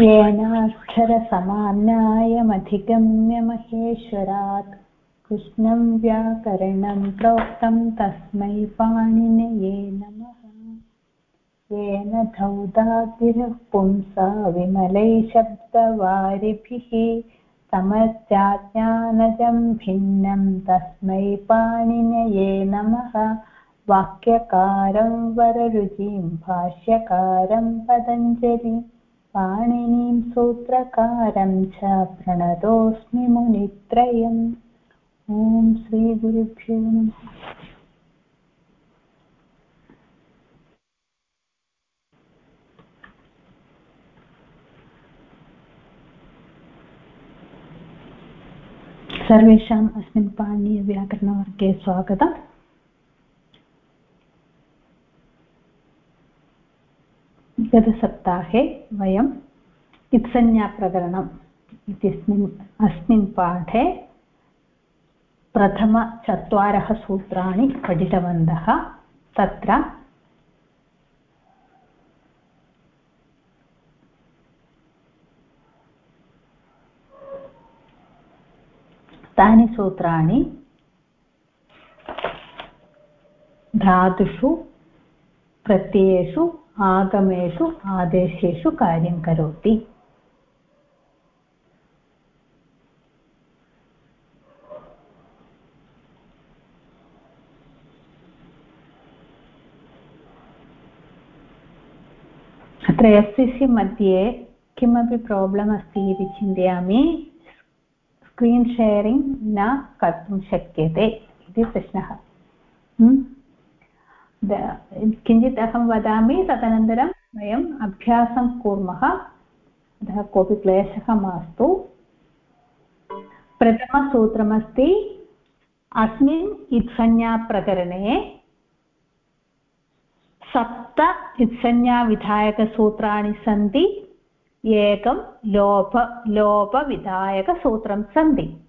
येनाक्षरसमान्यायमधिगम्य महेश्वरात् कृष्णं व्याकरणं प्रोक्तं तस्मै पाणिनये नमः। येन धौदागिरः पुंसा विमलैः शब्दवारिभिः समस्याज्ञानजं भिन्नं तस्मै पाणिनये नमः। वाक्यकारं वररुचिं, भाष्यकारं पतञ्जलि। पाणिनीं सूत्रकारं च प्रणतोऽस्मि मुनित्रयम्। ॐ श्रीगुरुभ्यो नमः। सर्वेषाम् अस्मिन् पाणिनीयव्याकरणवर्गे स्वागतम्। गतसप्ताहे वयम् इत्संज्ञाप्रकरणम् इत्यस्मिन् अस्मिन् पाठे प्रथमचत्वारः सूत्राणि पठितवन्तः। तत्र तानि सूत्राणि धातुषु प्रत्ययेषु आगमेषु आदेशेषु कार्यं करोति। अत्र एस् सि सि मध्ये किमपि प्राब्लम् अस्ति इति चिन्तयामि। स्क्रीन् शेरिङ्ग् न कर्तुं शक्यते इति प्रश्नः। किञ्चित् अहं वदामि, तदनन्तरं वयम् अभ्यासं कुर्मः। अतः कोऽपि क्लेशः मास्तु। प्रथमसूत्रमस्ति, अस्मिन् इत्संज्ञाप्रकरणे सप्त इत्संज्ञाविधायकसूत्राणि सन्ति। एकं लोप, लोपविधायकसूत्रं सन्ति।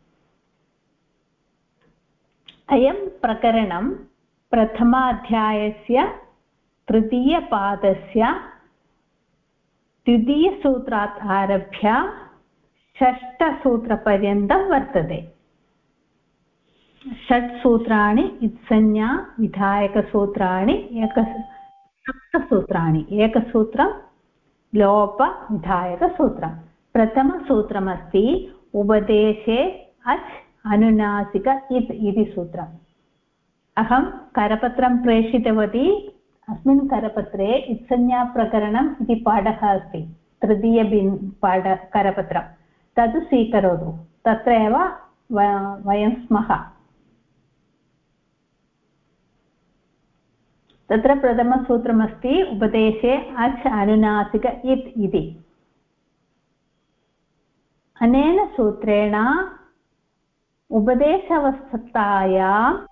अयं प्रकरणं प्रथमाध्यायस्य तृतीयपादस्य द्वितीयसूत्रात् आरभ्य षष्ठसूत्रपर्यन्तं वर्तते. षट् सूत्राणि इत्संज्ञा, विधायकसूत्राणि एक सप्तसूत्राणि, एकसूत्रं लोपविधायकसूत्रं. प्रथमसूत्रमस्ति उपदेशे अच् अनुनासिक इत् इति सूत्रम्. अहं करपत्रं प्रेषितवती, अस्मिन् करपत्रे इत्संज्ञाप्रकरणम् इति पाठः अस्ति, तृतीयबिन् पाठ, करपत्रं। तत् स्वीकरोतु। तत्र एव वयं स्मः। तत्र प्रथमसूत्रमस्ति, उपदेशे अच् अनुनासिक इत् इति। अनेन सूत्रेण उपदेशावस्थायां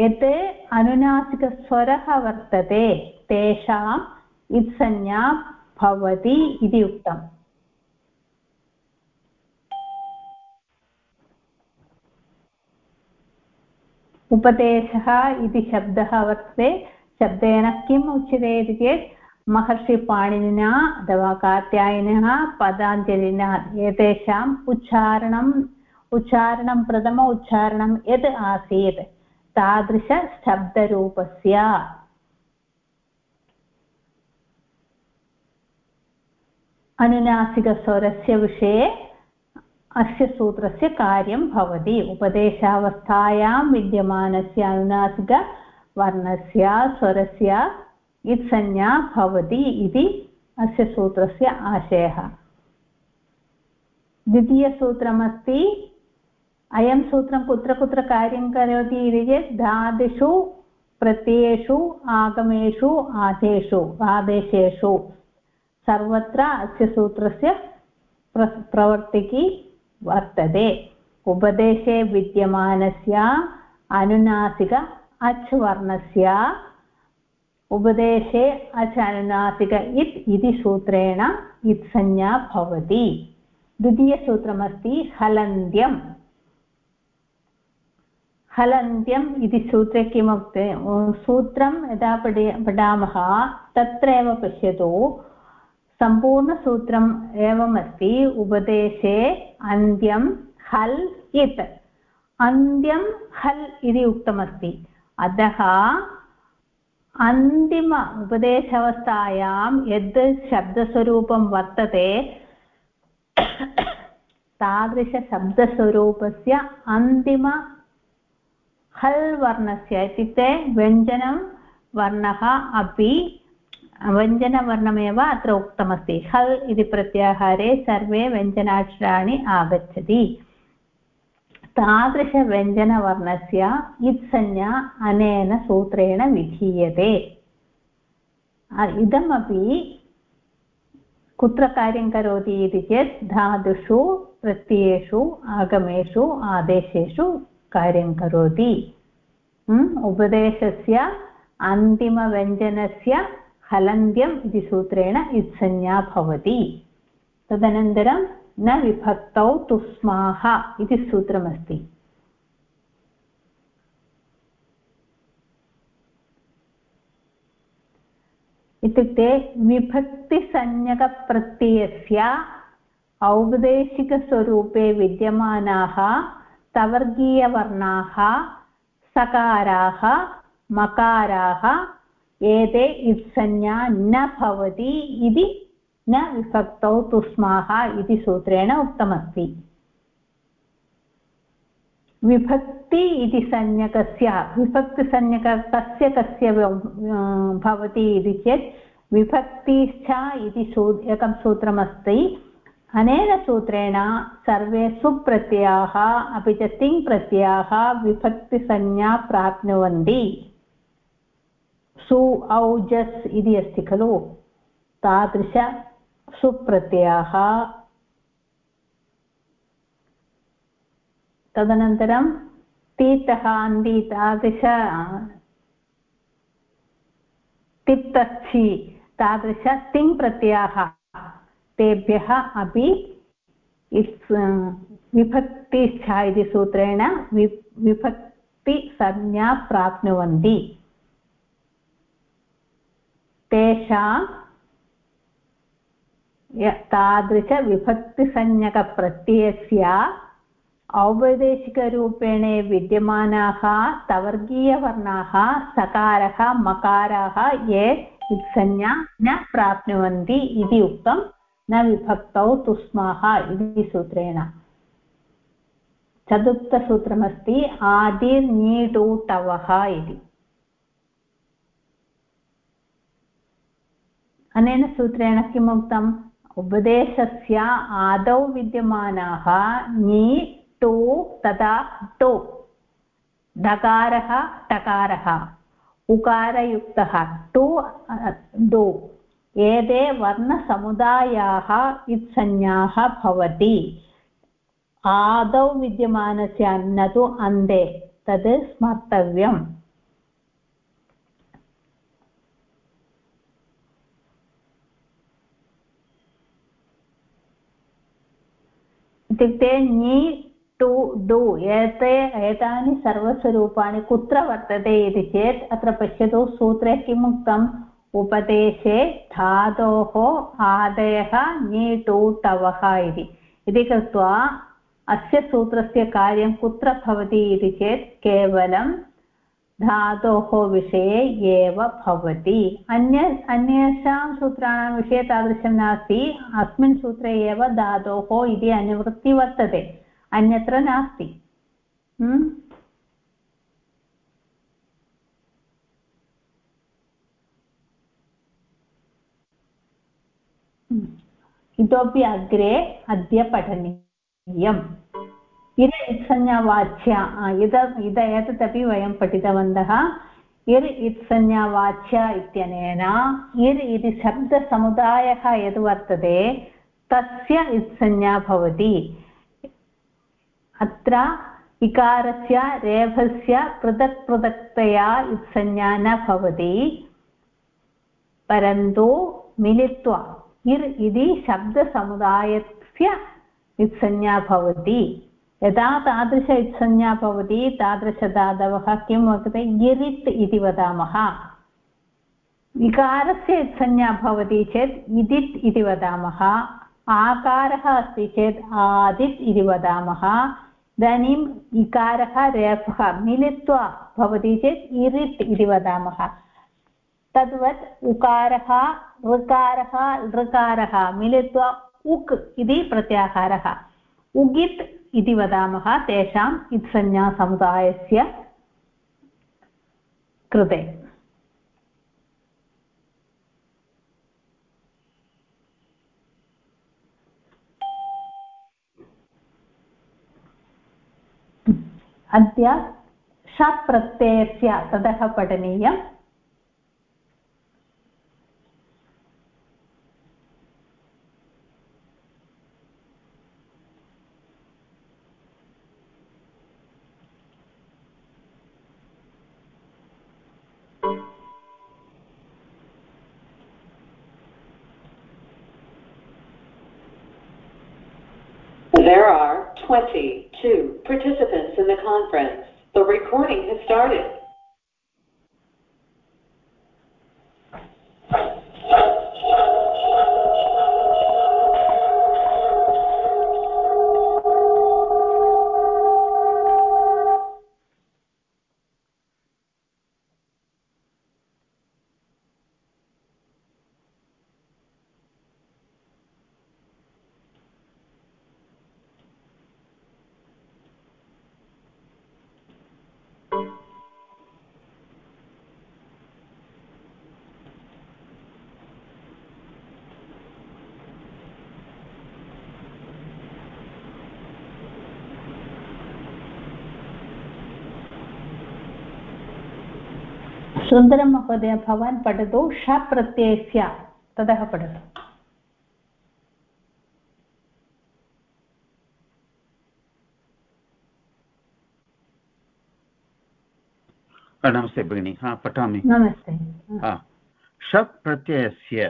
यत् अनुनासिकस्वरः वर्तते, तेषाम् इत्संज्ञा भवति इति उक्तम्। उपदेशः इति शब्दः वर्तते। शब्देन किम् उच्यते इति चेत्, महर्षिपाणिनिना अथवा कात्यायिनः पदाञ्जलिना एतेषाम् उच्चारणम् उच्चारणं प्रथम उच्चारणं यत् आसीत्। तादृशशब्दरूपस्य अनुनासिकस्वरस्य विषये अस्य सूत्रस्य कार्यं भवति। उपदेशावस्थायां विद्यमानस्य अनुनासिकवर्णस्य स्वरस्य इत्संज्ञा भवति इति अस्य सूत्रस्य आशयः। द्वितीयसूत्रमस्ति अयं सूत्रं कुत्र कुत्र कार्यं करोति इति चेत् धादिषु प्रत्ययेषु, आगमेषु आदेशु आदेशेषु सर्वत्र अस्य सूत्रस्य प्र प्रवर्तिकी वर्तते। उपदेशे विद्यमानस्य, अनुनासिक अच् वर्णस्य उपदेशे अच् अनुनासिक इत् इति सूत्रेण इत्संज्ञा भवति। द्वितीयसूत्रमस्ति हलन्त्यम्। हलन्त्यम् इति सूत्रे किमुक्ते? सूत्रं यदा पठि, पठामः तत्र एव पश्यतु। सम्पूर्णसूत्रम् एवमस्ति, उपदेशे अन्त्यं हल् इत्। अन्त्यं हल् इति उक्तमस्ति। अतः अन्तिम उपदेशावस्थायां यद् शब्दस्वरूपं वर्तते, तादृशशब्दस्वरूपस्य अन्तिम हल् वर्णस्य इत्युक्ते व्यञ्जनं वर्णः अपि, व्यञ्जनवर्णमेव अत्र उक्तमस्ति। हल् इति प्रत्याहारे सर्वे व्यञ्जनाक्षराणि आगच्छति। तादृशव्यञ्जनवर्णस्य इत्संज्ञा अनेन सूत्रेण विधीयते। इदमपि कुत्र कार्यं करोति इति चेत् धातुषु, प्रत्ययेषु, आगमेषु, आदेशेषु कार्यं करोति। उपदेशस्य अन्तिमव्यञ्जनस्य हलन्त्यम् इति सूत्रेण इत्संज्ञा भवति। तदनन्तरं न विभक्तौ तुस्माः इति सूत्रमस्ति। इत्युक्ते विभक्तिसंज्ञकप्रत्ययस्य औपदेशिकस्वरूपे विद्यमानाः सवर्गीयवर्णाः सकाराः, मकाराः, एते इत्संज्ञा न भवति इति न विभक्तौ तुस्माः इति सूत्रेण उक्तमस्ति। विभक्ति इति संज्ञकस्य, विभक्तिसंज्ञक, कस्य कस्य भवति इति चेत् विभक्तिश्च इति सू एकं सूत्रमस्ति। अनेन सूत्रेण सर्वे सुप्रत्ययाः, अपि च तिङ्प्रत्ययाः विभक्तिसंज्ञा प्राप्नुवन्ति। सु औजस् इति अस्ति खलु। तादृश तदनन्तरं तीतः, अन्ति तादृश तिप्तस्थि तादृश तिङ् तेभ्यः अपि विभक्तिश्च इति सूत्रेण वि, विभक्तिसंज्ञा प्राप्नुवन्ति। तेषां तादृशविभक्तिसंज्ञकप्रत्ययस्य औपदेशिकरूपेण विद्यमानाः तवर्गीयवर्णाः, सकारः, मकाराः ये संज्ञा न प्राप्नुवन्ति इति उक्तं न विभक्तौ तुस्माः इति सूत्रेण। चतुर्थसूत्रमस्ति आदिर्नीटुटवः इति। अनेन सूत्रेण किम् उक्तम् उपदेशस्य आदौ विद्यमानाः नी टु, तथा टु। डकारः टकारः। उकारयुक्तः टु डु एते वर्णसमुदायाः इत्संज्ञाः भवति। आदौ विद्यमानस्य न तु अन्ते तद् स्मर्तव्यम्। इत्युक्ते ञि टु डु एते, एतानि सर्वस्वरूपाणि कुत्र वर्तते इति चेत् अत्र पश्यतु सूत्रे किम् उक्तम् उपदेशे धातोः आदयः ञि टु टवः इति। इति कृत्वा अस्य सूत्रस्य कार्यं कुत्र भवति इति चेत् केवलं धातोः विषये एव भवति। अन्य, अन्येषां सूत्राणां विषये तादृशं नास्ति। अस्मिन् सूत्रे एव धातोः इति अनुवृत्तिः वर्तते। अन्यत्र नास्ति। इतोपि अग्रे अद्य पठनीयम्। इर् इत्संज्ञावाच्या इद इद एतदपि वयं पठितवन्तः। इर् इत्संज्ञावाच्या इत्यनेन इर् इति शब्दसमुदायः यद् तस्य इत्संज्ञा भवति। अत्र इकारस्य रेफस्य पृथक् पृथक्तया इत्संज्ञा न भवति। परन्तु मिलित्वा इर् इति शब्दसमुदायस्य इत्संज्ञा भवति यदा तादृश इत्संज्ञा भवति तादृशधातवः किं वर्तते गिरित् इति वदामः विकारस्य संज्ञा भवति चेत् इदित् इति वदामः आकारः अस्ति चेत् आदित् इति वदामः इदानीम् इकारः रेफः मिलित्वा भवति चेत् इरिट् इति वदामः तद्वत् उकारः ऋकारः लृकारः मिलित्वा उक् इति प्रत्याहारः उगित् इति वदामः तेषाम् इत्संज्ञासमुदायस्य कृते अद्य शप्रत्ययस्य ततः पठनीयम् There are 22 participants in the conference. The recording has started. सुन्दरं महोदय भवान् पठतु श प्रत्ययस्य ततः पठतु। नमस्ते भगिनि। हा पठामि। नमस्ते। शप् प्रत्ययस्य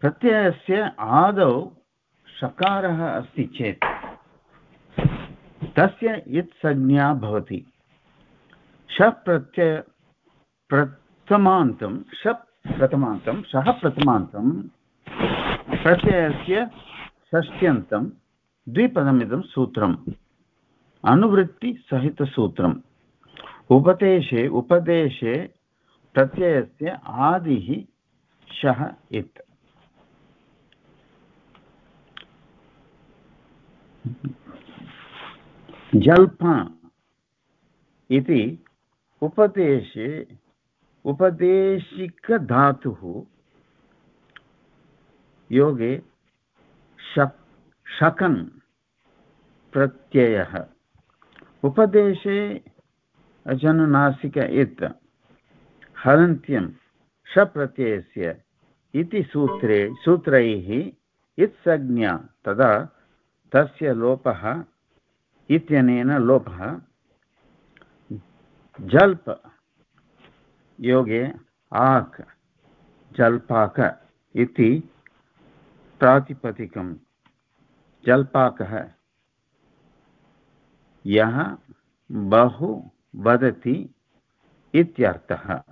प्रत्ययस्य आदौ शकारः अस्ति चेत् तस्य यत् संज्ञा भवति। शप् प्रत्यय प्रथमान्तं शप् प्रथमान्तं शः प्रथमान्तं प्रत्ययस्य षष्ट्यन्तं, द्विपदमिदं सूत्रम्, अनुवृत्तिसहितसूत्रम्। उपदेशे उपदेशे प्रत्ययस्य आदिः शः इत्। जल्प इति उपदेशे, उपदेशिकधातुः योगे शक्, शकन् प्रत्ययः। उपदेशे अजनुनासिक इत् हलन्त्यं शप्रत्ययस्य इति सूत्रे, सूत्रैः इत्संज्ञा तदा तस्य लोपः इत्यनेन लोपः जल्प। योगे, आक्, जल्पाक इति प्रातिपदिकं जल्पाकः। यः बहु वदति इत्यर्थः।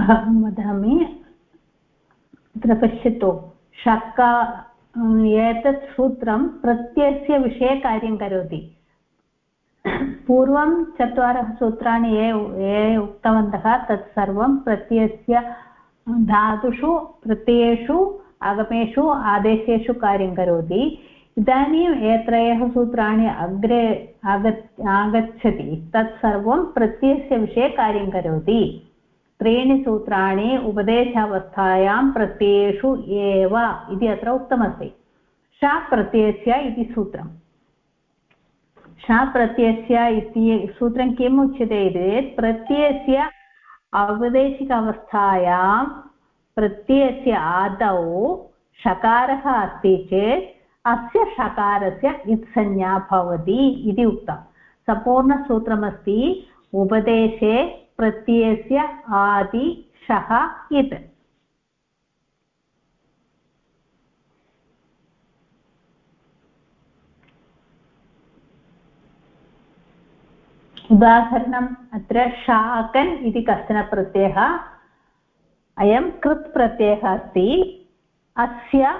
अहं वदामि, अत्र पश्यतु शर्का एतत् सूत्रं प्रत्ययस्य विषये कार्यं करोति। पूर्वं चत्वारः सूत्राणि ये ये उक्तवन्तः, तत् सर्वं प्रत्ययस्य धातुषु, प्रत्ययेषु, आगमेषु, आदेशेषु कार्यं करोति। इदानीम् एत्रयः सूत्राणि अग्रे आगत्, आगच्छति। तत् सर्वं प्रत्ययस्य विषये कार्यं करोति। त्रीणि सूत्राणि उपदेशावस्थायां प्रत्ययेषु एव इति अत्र उक्तमस्ति। शा प्रत्ययस्य इति सूत्रम् शा प्रत्ययस्य इति सूत्रं किम् उच्यते चेत् प्रत्ययस्य औपदेशिक प्रत्ययस्य आदौ शकारः अस्ति चेत् अस्य शकारस्य इत्संज्ञा भवति इति उक्तं। सम्पूर्णसूत्रमस्ति। उपदेशे प्रत्ययस्य आदि शः इत्। उदाहरणम् अत्र शाकन् इति कश्चन प्रत्ययः। अयं कृत् प्रत्ययः अस्ति। अस्य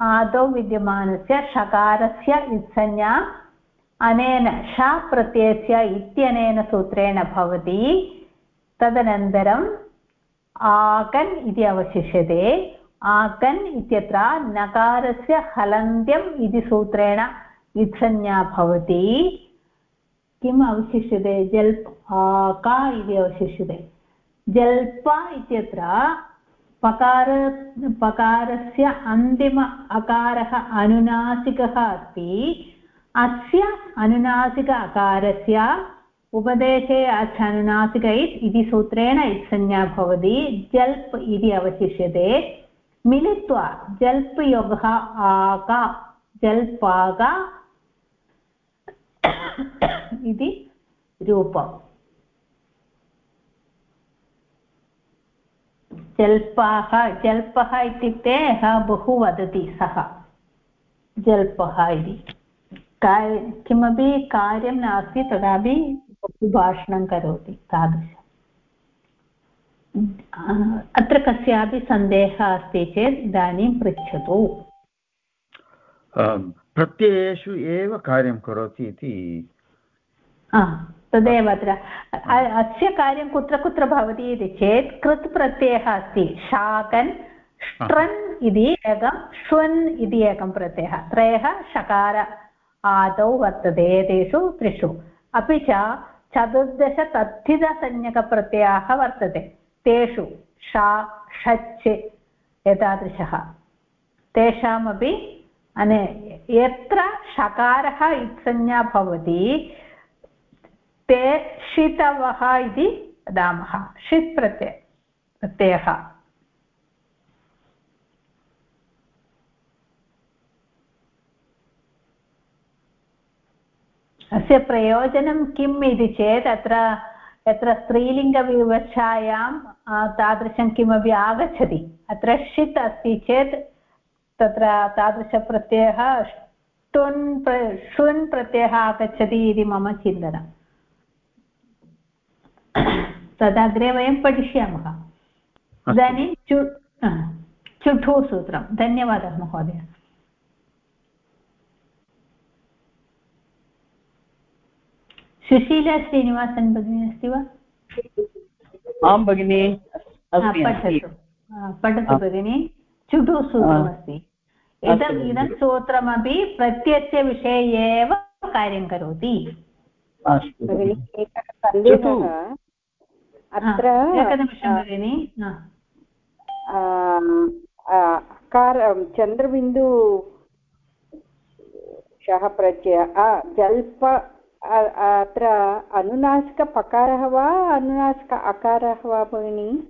आदौ विद्यमानस्य शकारस्य इत्संज्ञा। अनेन श प्रत्ययस्य इत्यनेन सूत्रेण भवति। तदनन्तरम् आकन् इति अवशिष्यते। आकन् इत्यत्र नकारस्य हलन्त्यम् इति सूत्रेण इत्संज्ञा भवति। किम् अवशिष्यते? जल्प् का इति अवशिष्यते। जल्प इत्यत्र पकार, पकारस्य अन्तिम अकारः अनुनासिकः अस्ति। अस्य अनुनासिक अकारस्य उपदेशे अच् इति सूत्रेण इत्संज्ञा भवति, जल्प् इति अवशिष्यते। मिलित्वा जल्प् योगः आका जल्पाग इति रूपम्। जल्पाः जल्पः इत्युक्ते बहु वदति सः। जल्पः इति। किमपि कार्यं नास्ति, तदापि भाषणं करोति तादृश। अत्र कस्यापि सन्देहः अस्ति चेत् इदानीं पृच्छतु। प्रत्ययेषु एव कार्यं करोति इति। तदेव अत्र। अस्य कार्यं कुत्र कुत्र भवति इति चेत् कृत् प्रत्ययः अस्ति। शाकन् ष्ट्रन् इति एकं श्वन् इति एकं प्रत्ययः। त्रयः शकार आदौ वर्तते एतेषु त्रिषु। अपि च चतुर्दश तद्धितसंज्ञकप्रत्ययाः वर्तते। तेषु षा षच् एतादृशः। तेषामपि अने यत्र षकारः इत्संज्ञा भवति, ते षितवः इति वदामः। षित् प्रत्यय प्रत्ययः। अस्य प्रयोजनं किम् इति चेत् अत्र यत्र स्त्रीलिङ्गविवक्षायां तादृशं किमपि आगच्छति अत्र षित् अस्ति चेत् तत्र तादृशप्रत्ययः ष्टुन् प्र ष्वन् प्रत्ययः आगच्छति इति मम चिन्तनम्। तदग्रे वयं पठिष्यामः। इदानीं चु चुठु सूत्रं धन्यवादः महोदय। सुशीला श्रीनिवासन् भगिनी अस्ति वा? आं भगिनि पठतु। पठतु भगिनि। चुटु सूत्रमस्ति इदम् इदं सूत्रमपि प्रत्ययस्य विषये एव कार्यं करोति। अत्र एकनिमिषं भगिनि। कार चन्द्रबिन्दु शः प्रत्यय जल्प अत्र अनुनासिकपकारः वा अनुनासिक अकारः वा भगिनि?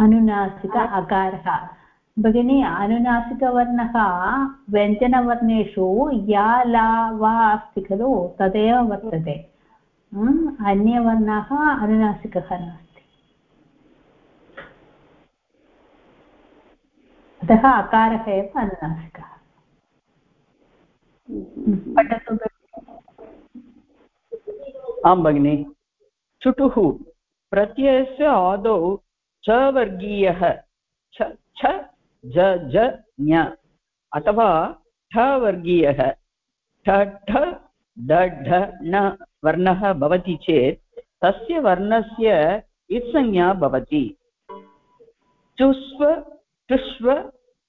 अनुनासिक अकारः भगिनी अनुनासिकवर्णः व्यञ्जनवर्णेषु या ला वा अस्ति खलु? तदेव वर्तते। अन्यवर्णः अनुनासिकः नास्ति। अतः अकारः एव अनुनासिकः। पठतु आं भगिनि। चुटुः, प्रत्ययस्य आदौ च वर्गीयः। छ ज ज, ञ, अथवा ठ वर्गीयः। ठ ठ, ड, ढ ण वर्णः भवति चेत् तस्य वर्णस्य इत्संज्ञा भवति। चुस्व टुष्व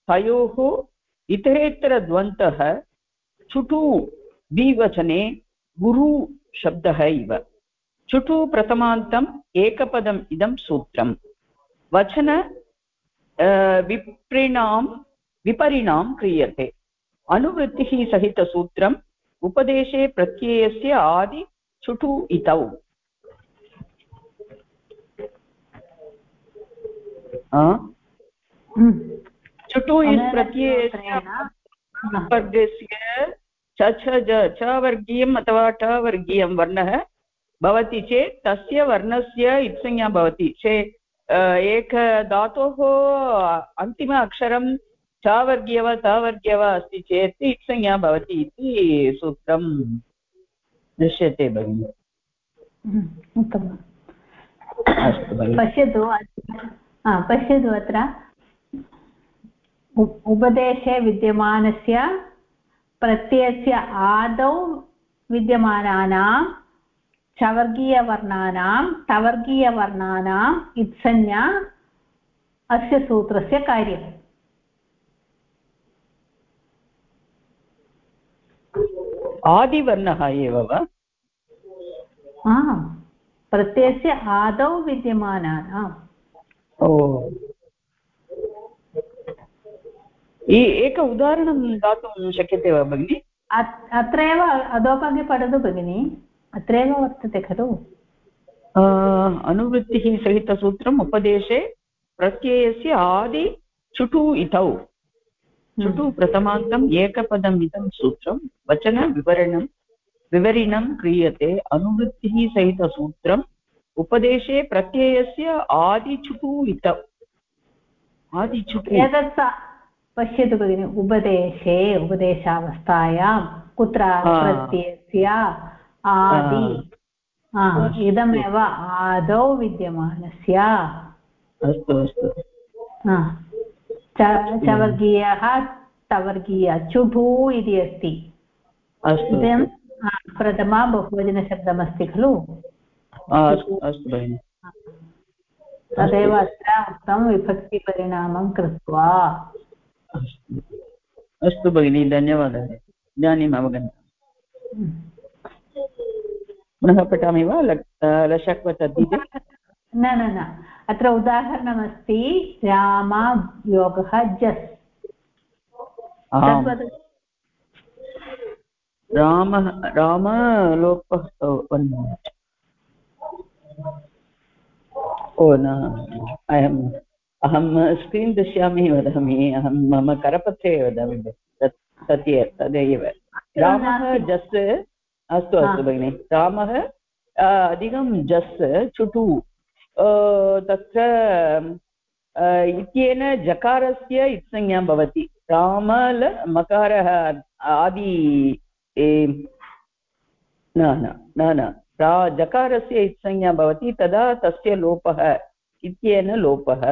तयोः इतरेतरद्वन्तः चुटु, द्विवचने गुरु शब्दः इव। चुटु प्रथमान्तम् एकपदम् इदं सूत्रम्। वचन विप्रिणां विपरिणां क्रियते। अनुवृत्तिः सहितसूत्रम् उपदेशे प्रत्ययस्य आदि छुटु इतौ। चुटु इस् प्रत्ययस्य च छ वर्गीयम् अथवा ट वर्गीयं वर्णः भवति चेत् तस्य वर्णस्य इत्संज्ञा भवति। चेत् एक धातोः अन्तिम अक्षरं चावर्गीय वा तावर्गीय वा अस्ति चेत् संज्ञा भवति इति सूत्रं दृश्यते भगिनि। उत्तमम्। पश्यतु पश्यतु अत्र। उपदेशे विद्यमानस्य प्रत्ययस्य आदौ विद्यमानानां चवर्गीयवर्णानां टवर्गीयवर्णानाम् इत्संज्ञा अस्य सूत्रस्य कार्यम्। आदिवर्णः एव वा? प्रत्ययस्य आदौ विद्यमानानाम् ओ। एक उदाहरणं दातुं शक्यते वा भगिनि अत्रैव अधोभागे पठतु भगिनि अत्रैव वर्तते खलु अनुवृत्तिः सहितसूत्रम् उपदेशे प्रत्ययस्य आदि चुटु इतौ चुटु। प्रथमान्तम् एकपदम् इदं सूत्रं वचनविवरणं विवरणं क्रियते अनुवृत्तिः सहितसूत्रम् उपदेशे प्रत्ययस्य आदिचुटु इतौ आदिचुटु एतत् पश्यतु भगिनि उपदेशे उपदेशावस्थायां कुत्र प्रत्ययस्य आदि। इदमेव आदौ विद्यमानस्य। अस्तु अस्तु। चवर्गीयः तवर्गीय चुभु इति अस्ति। इदं प्रथमा बहुवचनशब्दमस्ति खलु। तदेव अत्र उक्तं विभक्तिपरिणामं कृत्वा। अस्तु। भगिनि धन्यवादः। इदानीम् अवगन्तम् पुनः पठामि वा? लशक्व तद्धिते न न न। अत्र उदाहरणमस्ति रामयोगः जस्। रामः राम लोपः ओ न अयम् अहं स्क्रीन् दृश्यामि वदामि अहं मम करपत्रे वदामि तत् सत्य तदेव। रामः जस् अस्तु अस्तु भगिनि। रामः अधिकं जस् चुटु तत्र इत्येन जकारस्य इत्संज्ञा भवति। रामल मकारः आदि न न न न। जकारस्य इत्संज्ञा भवति तदा तस्य लोपः इत्येन लोपः।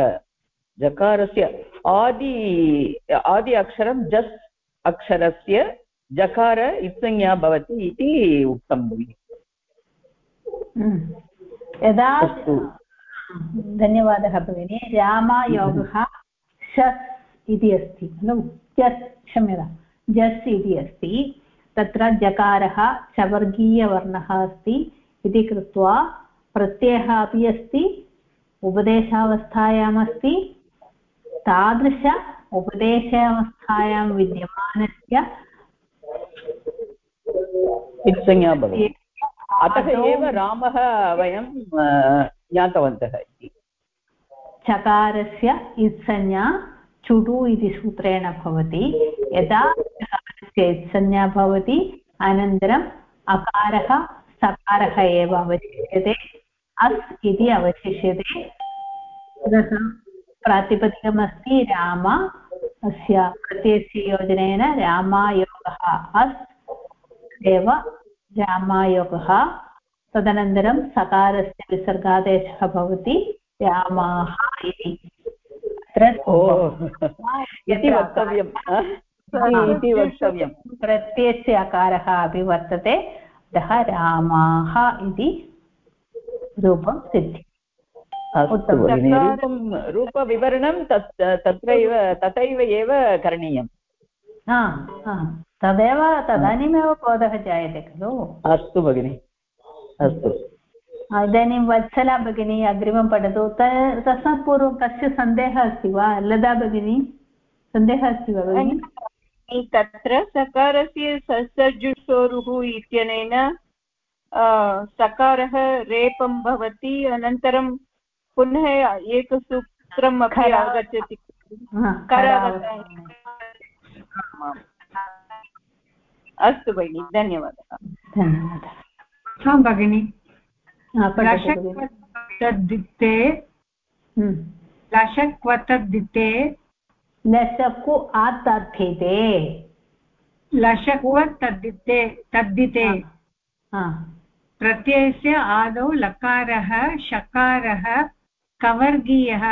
जकारस्य आदि आदि अक्षरं जस् अक्षरस्य जकार इत्संज्ञा भवति इति उक्तं भगिनि। यदा धन्यवादः भगिनि। रामायोगः शस् इति अस्ति खलु? जस् क्षम्यता। जस् इति अस्ति। तत्र जकारः चवर्गीयवर्णः अस्ति इति कृत्वा प्रत्ययः अपि अस्ति उपदेशावस्थायामस्ति तादृश उपदेशावस्थायां विद्यमानस्य संज्ञा भवति। अतः एव रामः वयं ज्ञातवन्तः इति। चकारस्य इत्संज्ञा चुडु इति सूत्रेण भवति। यदा चकारस्य इत्संज्ञा भवति अनन्तरम् अकारः सकारः एव अवशिष्यते। अस् इति अवशिष्यते। प्रातिपदिकमस्ति राम अस्य प्रत्ययस्य योजनेन रामायोगः अस् एव रामायोगः। तदनन्तरं सकारस्य विसर्गादेशः भवति रामाः इति। इति वक्तव्यं इति वक्तव्यं। प्रत्ययस्य अकारः अपि वर्तते। अतः रामाः इति रूपं सिद्धि अस्तु रूपं रूपविवरणं तत् तत्रैव तथैव एव करणीयम्। तदेव तदानीमेव बोधः जायते खलु। अस्तु भगिनि। अस्तु। इदानीं वत्सला भगिनी अग्रिमं पठतु। तस्मात् पूर्वं कस्य सन्देहः अस्ति वा? लता भगिनी सन्देहः अस्ति वा भगिनि? तत्र सकारस्य ससर्जुषोरुः इत्यनेन सकारः रेपं भवति अनन्तरं पुनः एकसूत्रम् अपि आगच्छति अस्तु भगिनि धन्यवादः। धन्यवादः। आं भगिनि। लशक्वतद्दिते हम्म। लशक्वतद्दिते लशकु आतद्धिते लशक्व तद्दिते तद्दिते प्रत्ययस्य आदौ लकारः शकारः कवर्गीयः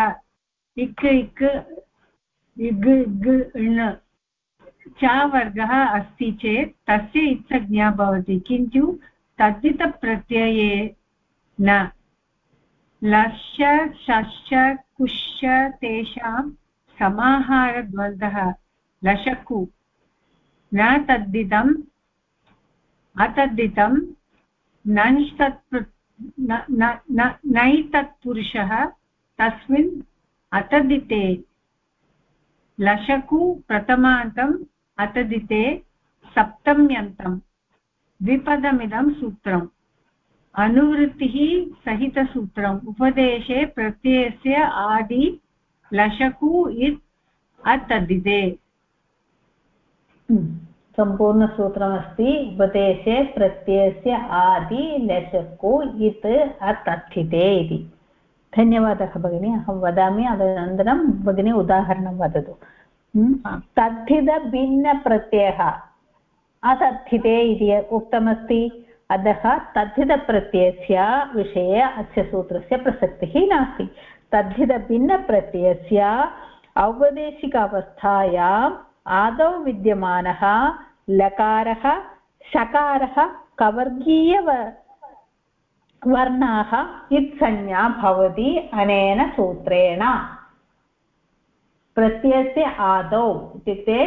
इक् इक् इग् इग् ण च वर्गः अस्ति चेत् तस्य इत्सज्ञा भवति किन्तु तद्धितप्रत्यये न लश्च शश्च कुश्च तेषां समाहारद्वन्द्वः लशकु न तद्धितम् अतद्धितं नञ्तत् नैतत्पुरुषः तस्मिन् अतदिते। लशकु प्रथमान्तम् अतदिते सप्तम्यन्तम् द्विपदमिदं सूत्रम्। अनुवृत्तिः सहितसूत्रम्। उपदेशे प्रत्ययस्य आदि लशकु इत् अतदिते। सम्पूर्णसूत्रमस्ति। उपदेशे प्रत्ययस्य आदि लशकु इत् अतथिते इति। धन्यवादः भगिनी। अहं वदामि, अनन्तरं भगिनी उदाहरणं वदतु। तद्धितभिन्नप्रत्ययः। अतद्धिते इति उक्तमस्ति। अतः तद्धितप्रत्ययस्य विषये अस्य सूत्रस्य प्रसक्तिः नास्ति। तद्धितभिन्नप्रत्ययस्य औपदेशिक अवस्थायाम् आदौ विद्यमानः लकारः, शकारः, कवर्गीयव वर्णाः इत्संज्ञा भवति अनेन सूत्रेण। प्रत्ययस्य आदौ इत्युक्ते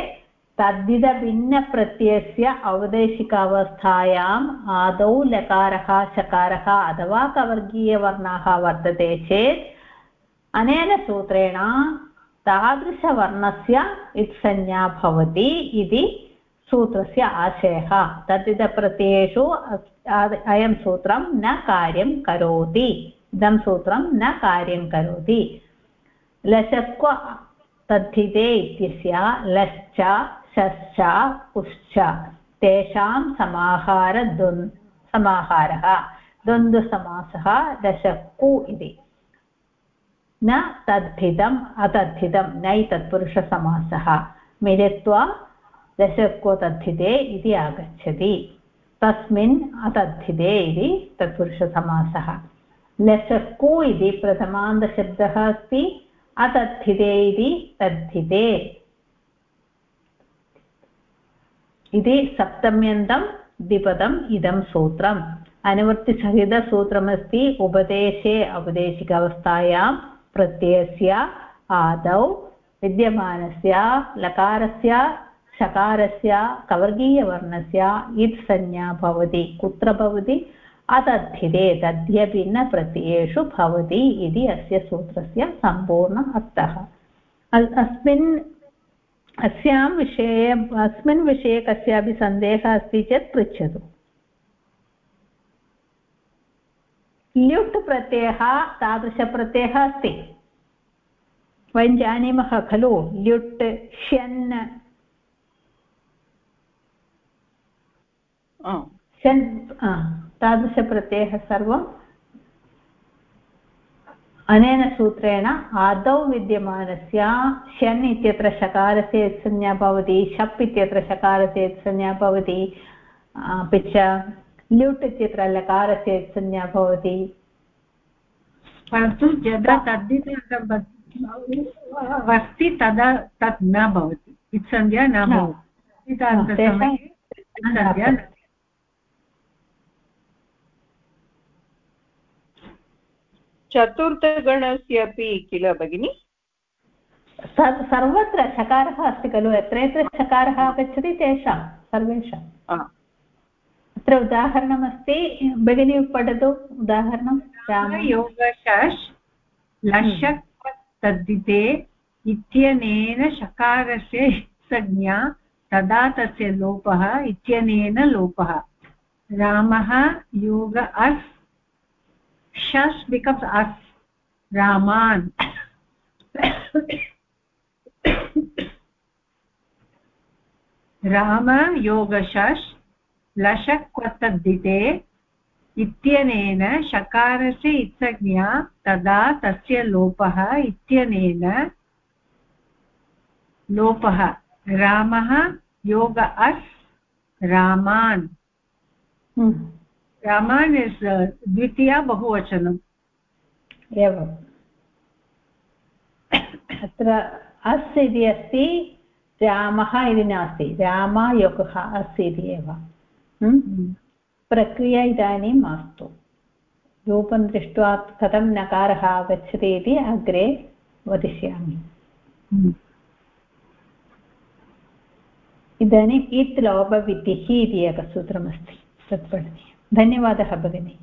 तद्धितभिन्नप्रत्ययस्य औदेशिकावस्थायाम् आदौ लकारः, शकारः अथवा कवर्गीयवर्णाः वर्तते चेत् अनेन सूत्रेण तादृशवर्णस्य इत्संज्ञा भवति इति सूत्रस्य आशयः। तद्धितप्रत्ययेषु अयं सूत्रं न कार्यं करोति। इदं सूत्रं न कार्यं करोति। लशक्व तद्धिते इत्यस्य लश्च, शश्च, पुश्च तेषां समाहारद्वन् समाहारः। द्वन्द्वसमासः दशकु इति। न तद्धितम् अतद्धितं नै तत्पुरुषसमासः मिलित्वा दशक्व तद्धिते इति आगच्छति। तस्मिन् अतद्धिते इति तत्पुरुषसमासः लशक्कु इति प्रथमान्तशब्दः अस्ति अतद्धिते इति तद्धिते। इति सप्तम्यन्तं द्विपदम् इदं सूत्रम्। अनुवर्तिसहितसूत्रमस्ति, उपदेशे औपदेशिकावस्थायां प्रत्ययस्य, आदौ, विद्यमानस्य, लकारस्य शकारस्य कवर्गीयवर्णस्य इत् संज्ञा भवति। कुत्र भवति? अतद्धिते तद्यभिन्नप्रत्ययेषु भवति इति अस्य सूत्रस्य सम्पूर्णम् अर्थः। अस्मिन्, अस्यां विषये, अस्मिन् विषये कस्यापि सन्देहः अस्ति चेत् पृच्छतु। ल्युट् प्रत्ययः तादृशप्रत्ययः अस्ति। वयं जानीमः खलु, ल्युट् ष्यन् षन् तादृशप्रत्ययः सर्वम् अनेन सूत्रेण आदौ विद्यमानस्य षन् इत्यत्र शकारस्य यत्संज्ञा भवति शप् इत्यत्र शकारस्य यत्संज्ञा भवति अपि च ल्युट् इत्यत्र लकारस्य यत्संज्ञा भवति। परन्तु यदा तद्धित अस्ति तदा तत् न भवति। इत्संज्ञा न भवति। चतुर्थगणस्य अपि किल भगिनि? सर्वत्र शकारः अस्ति खलु यत्र यत्र शकारः आगच्छति तेषां सर्वेषाम् अत्र उदाहरणमस्ति भगिनी पठतु उदाहरणं योगशश् लशक् तद्धिते इत्यनेन शकारस्य संज्ञा तदा तस्य लोपः इत्यनेन लोपः। रामः योग अस् shash becomes us. Raman. Ram योगशश् लशक्वतद्धिते इत्यनेन शकारस्य इत्सज्ञा तदा तस्य लोपः इत्यनेन लोपः रामः योग अस् रामान् raman is uh, dvitiya bahuvachanam एवम्। अत्र अस् इति अस्ति रामः इति नास्ति। रामायोगः अस् इति एव। प्रक्रिया इदानीं मास्तु। रूपं दृष्ट्वा कथं नकारः आगच्छति इति अग्रे वदिष्यामि। इदानीम् इत् लोभविधिः इति एकं सूत्रमस्ति तत् पठनीयं धन्यवादः भगिनी।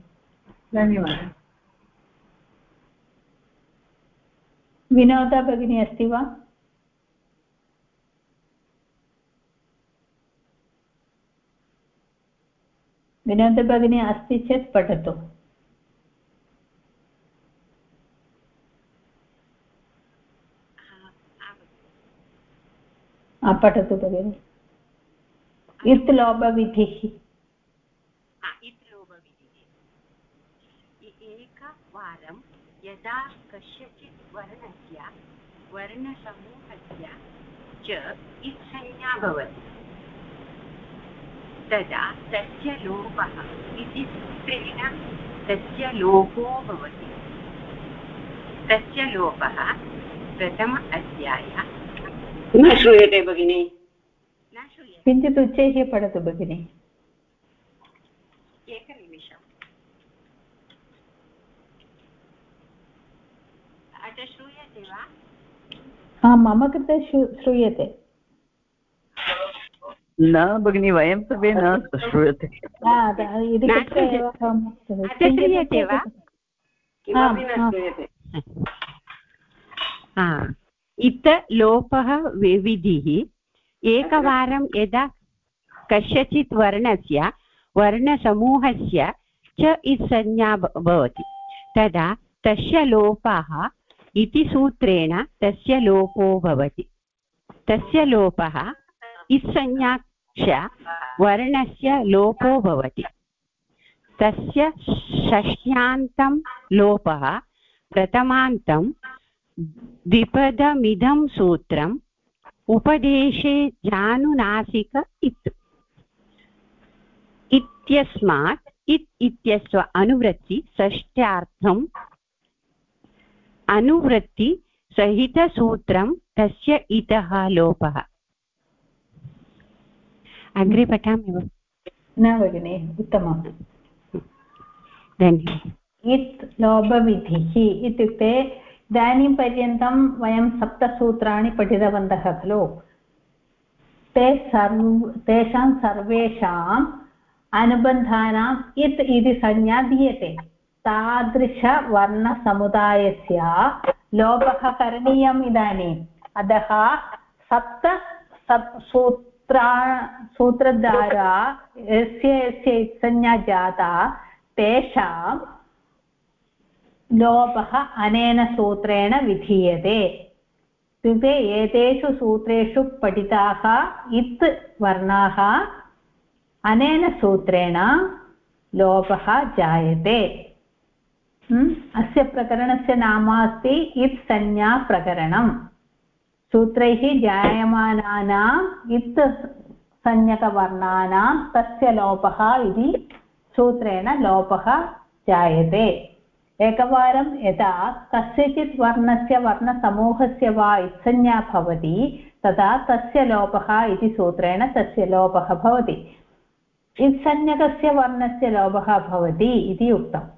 धन्यवादः। विनोदा भगिनी अस्ति वा? विनोदभगिनी अस्ति चेत् पठतु। पठतु भगिनि। इत् लोभविधिः इत् लोभविधिः एकवारं यदा कस्यचित् वर्णस्य वर्णसमूहस्य च इत्संज्ञा भवति। तदा तस्य लोपः इति सूत्रेण तस्य लोपो भवति। तस्य लोपः प्रथम अध्याय। न श्रूयते भगिनि। न श्रूयते। किञ्चित् उच्चैः पठतु भगिनि एकनिमिषम् अत्र श्रूयते वा? हा मम कृते श्रू- श्रूयते। न भगिनि वयं सर्वे न श्रूयते। हा, श्रूयते। वा? हा इत लोपः वि- विधिः एकवारं यदा कस्यचित् वर्णस्य वर्णसमूहस्य च इत्संज्ञा भवति। तदा तस्य लोपः इति सूत्रेण तस्य लोपो भवति। तस्य लोपः इत्संज्ञाक्ष वर्णस्य लोपो भवति। तस्य षष्ठ्यान्तं लोपः प्रथमान्तं द्विपदमिदं सूत्रम् उपदेशे जानुनासिक इत्। इत्यस्मात् इत् इत्यस्य अनुवृत्ति षष्ट्यार्थम् अनुवृत्तिसहितसूत्रं तस्य इतः लोपः अग्रे पठामि। वा न भगिनि उत्तमम्। धन्यवादः। इत् लोभविधिः इत्युक्ते इदानीं पर्यन्तं वयं सप्तसूत्राणि पठितवन्तः खलु। ते सर्व तेषां सर्वेषाम् अनुबन्धानाम् इत् इति संज्ञा दीयते। तादृशवर्णसमुदायस्य लोभः करणीयम् इदानीम् अतः सप्त सप् सूत्रा सूत्रद्वारा यस्य यस्य संज्ञा जाता तेषां लोपः अनेन सूत्रेण विधीयते इत्युक्ते एतेषु सूत्रेषु पठिताः इत् वर्णाः अनेन सूत्रेण लोपः जायते? अस्य प्रकरणस्य नाम अस्ति इत् संज्ञाप्रकरणम् सूत्रैः जायमानानाम् इत् संज्ञकवर्णानां तस्य लोपः इति सूत्रेण लोपः जायते। एकवारं यदा कस्यचित् वर्णस्य वर्णसमूहस्य वा इत्संज्ञा भवति, तदा तस्य लोपः इति सूत्रेण तस्य लोपः भवति। इत्संज्ञकस्य वर्णस्य लोपः भवति इति उक्तम्।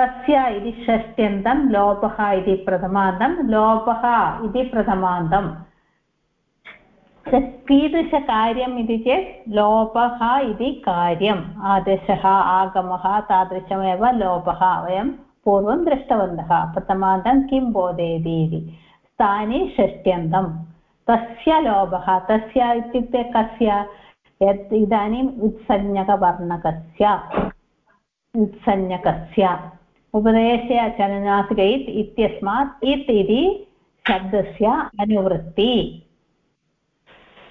तस्य इति षष्ट्यन्तं, लोपः इति प्रथमान्तं, लोपः इति प्रथमान्तम् कीदृशकार्यम् इति चेत्, लोपः इति कार्यम्, आदेशः, आगमः, तादृशमेव लोपः वयं पूर्वं दृष्टवन्तः। प्रथमान्तं किं बोधयति इति। स्थाने षष्ट्यन्तं। तस्य लोपः, तस्य इत्युक्ते कस्य? यत् इदानीम् उत्संज्ञकवर्णकस्य उत्संज्ञकस्य उपदेशे चलनासिक इत् इत्यस्मात् इत् इति शब्दस्य अनुवृत्ति।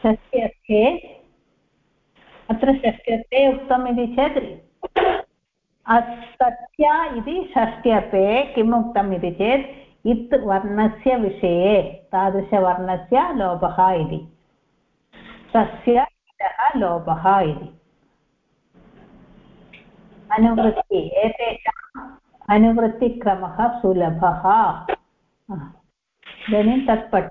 षष्ट्यर्थे, अत्र षष्ट्यर्थे उक्तम् इति चेत् सत्या इति षष्ट्यर्थे किम् उक्तम् इति चेत्, इत् वर्णस्य विषये, तादृशवर्णस्य लोपः इति। तस्य इतः लोपः इति। अनुवृत्ति एतेषाम् अनुवृत्तिक्रमः सुलभः। इदानीं तत् पठ।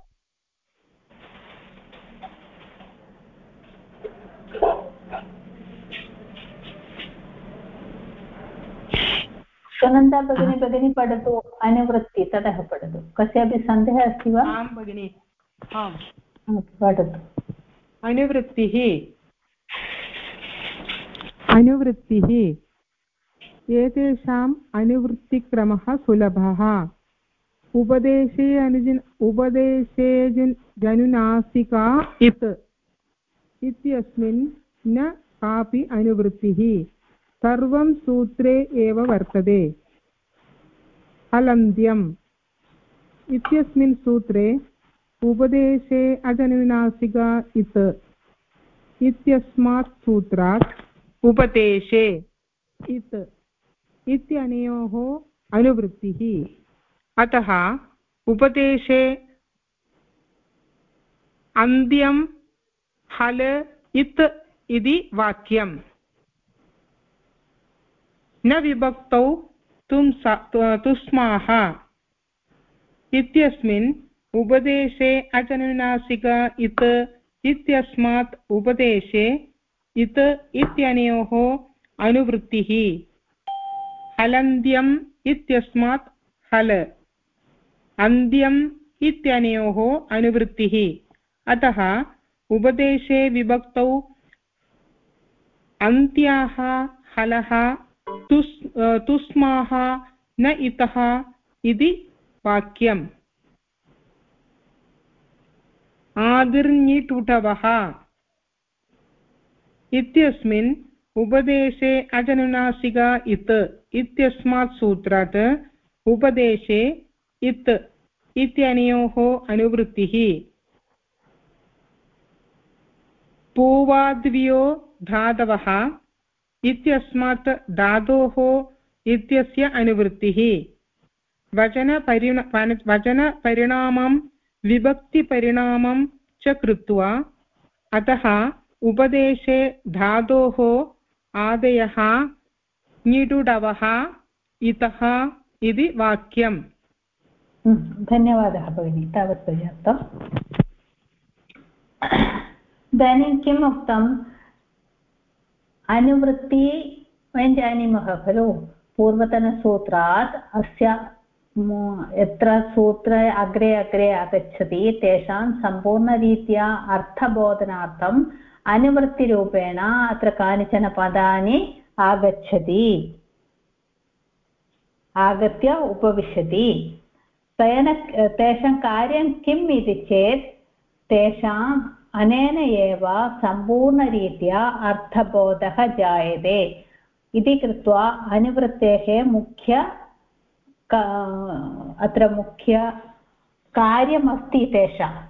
सुनन्दा भगिनी भगिनी पठतु अनुवृत्ति ततः पठतु। कस्यापि सन्देहः अस्ति वा? आं भगिनि। आम्। पठतु। अनुवृत्तिः। अनुवृत्तिः। एतेषाम् अनुवृत्तिक्रमः सुलभः। उपदेशे अनुजन् उपदेशे जनुनासिका इत्। इत्यस्मिन् न कापि अनुवृत्तिः। सर्वं सूत्रे एव वर्तते। अलन्द्यम्। इत्यस्मिन् सूत्रे उपदेशे अजनुनासिका इत्। इत्यस्मात् सूत्रात् उपदेशे इत्। इत्यनयोः अनुवृत्तिः। अतः उपदेशे अन्त्यं हल इत् इति वाक्यम्। न विभक्तौ तुस्माः। इत्यस्मिन् उपदेशे अचनुनासिक इत् इत्यस्मात् उपदेशे इत् इत्यनयोः अनुवृत्तिः। हलन्त्यम् इत्यस्मात् हल। अन्त्यम् इत्यनयोः अनुवृत्तिः। अतः उपदेशे विभक्तौ अन्त्याः हलः, तुस्, तुस्माः न इतः इति वाक्यम्। आदिर्ञिटुटवः इत्यस्मिन् उपदेशे अजनुनासिका इत्। इत्यस्मात् सूत्रात् उपदेशे इत् इत्यनयोः अनुवृत्तिः। पूवाद्व्यो धातवः इत्यस्मात् धातोः इत्यस्य अनुवृत्तिः। वचनपरिण वचनपरिणामं विभक्तिपरिणामं च कृत्वा अतः उपदेशे धातोः आदयः ञिडुडवः इतः इति वाक्यम्। धन्यवादः भगिनि तावत् पर्याप्तम् इदानीं किम् उक्तम् अनुवृत्ति वयं जानीमः खलु पूर्वतनसूत्रात् अस्य यत्र सूत्रे अग्रे अग्रे आगच्छति तेषां सम्पूर्णरीत्या अर्थबोधनार्थम् अनुवृत्तिरूपेण अत्र कानिचन पदानि आगच्छति। आगत्य उपविशति। तेन, तेषां कार्यं किम् इति चेत् तेषाम् अनेन एव सम्पूर्णरीत्या अर्थबोधः जायते। इति कृत्वा अनुवृत्तेः मुख्य अत्र मुख्य कार्यमस्ति तेषां।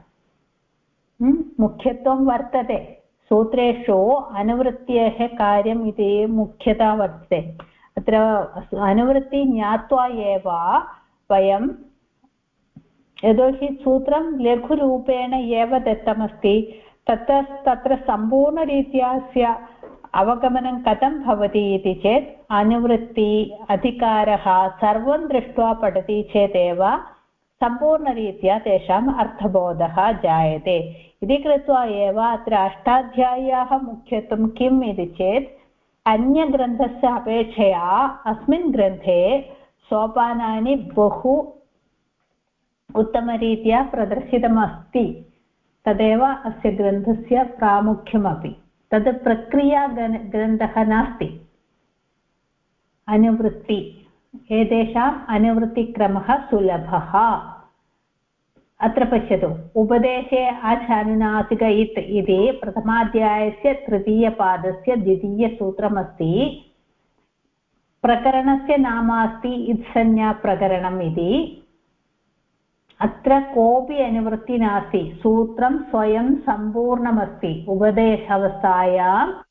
मुख्यत्वं वर्तते। सूत्रेषु अनुवृत्तेः कार्यम् इति मुख्यता वर्तते। अत्र अनुवृत्ति ज्ञात्वा एव वयं यतोहि सूत्रं लघुरूपेण एव दत्तमस्ति। तत्र तत्र सम्पूर्णरीत्या अस्य अवगमनं कथं भवति इति चेत्, अनुवृत्ति अधिकारः सर्वं दृष्ट्वा पठति चेदेव सम्पूर्णरीत्या तेषाम् अर्थबोधः जायते। इति कृत्वा एव अत्र अष्टाध्याय्याः मुख्यत्वं किम् इति चेत्, अन्यग्रन्थस्य अपेक्षया अस्मिन् ग्रन्थे सोपानानि बहु उत्तमरीत्या प्रदर्शितमस्ति। तदेव अस्य ग्रन्थस्य प्रामुख्यमपि। तद् प्रक्रिया ग्रन्थः नास्ति। अनुवृत्ति। एतेषाम् अनुवृत्तिक्रमः सुलभः। अत्र पश्यतु, उपदेशे आचानुनासिक इत् इति प्रथमाध्यायस्य तृतीयपादस्य द्वितीयसूत्रमस्ति, प्रकरणस्य नाम अस्ति इत्संज्ञाप्रकरणम् इति। अत्र कोऽपि अनुवृत्ति नास्ति, सूत्रं स्वयं सम्पूर्णमस्ति, उपदेशावस्थायां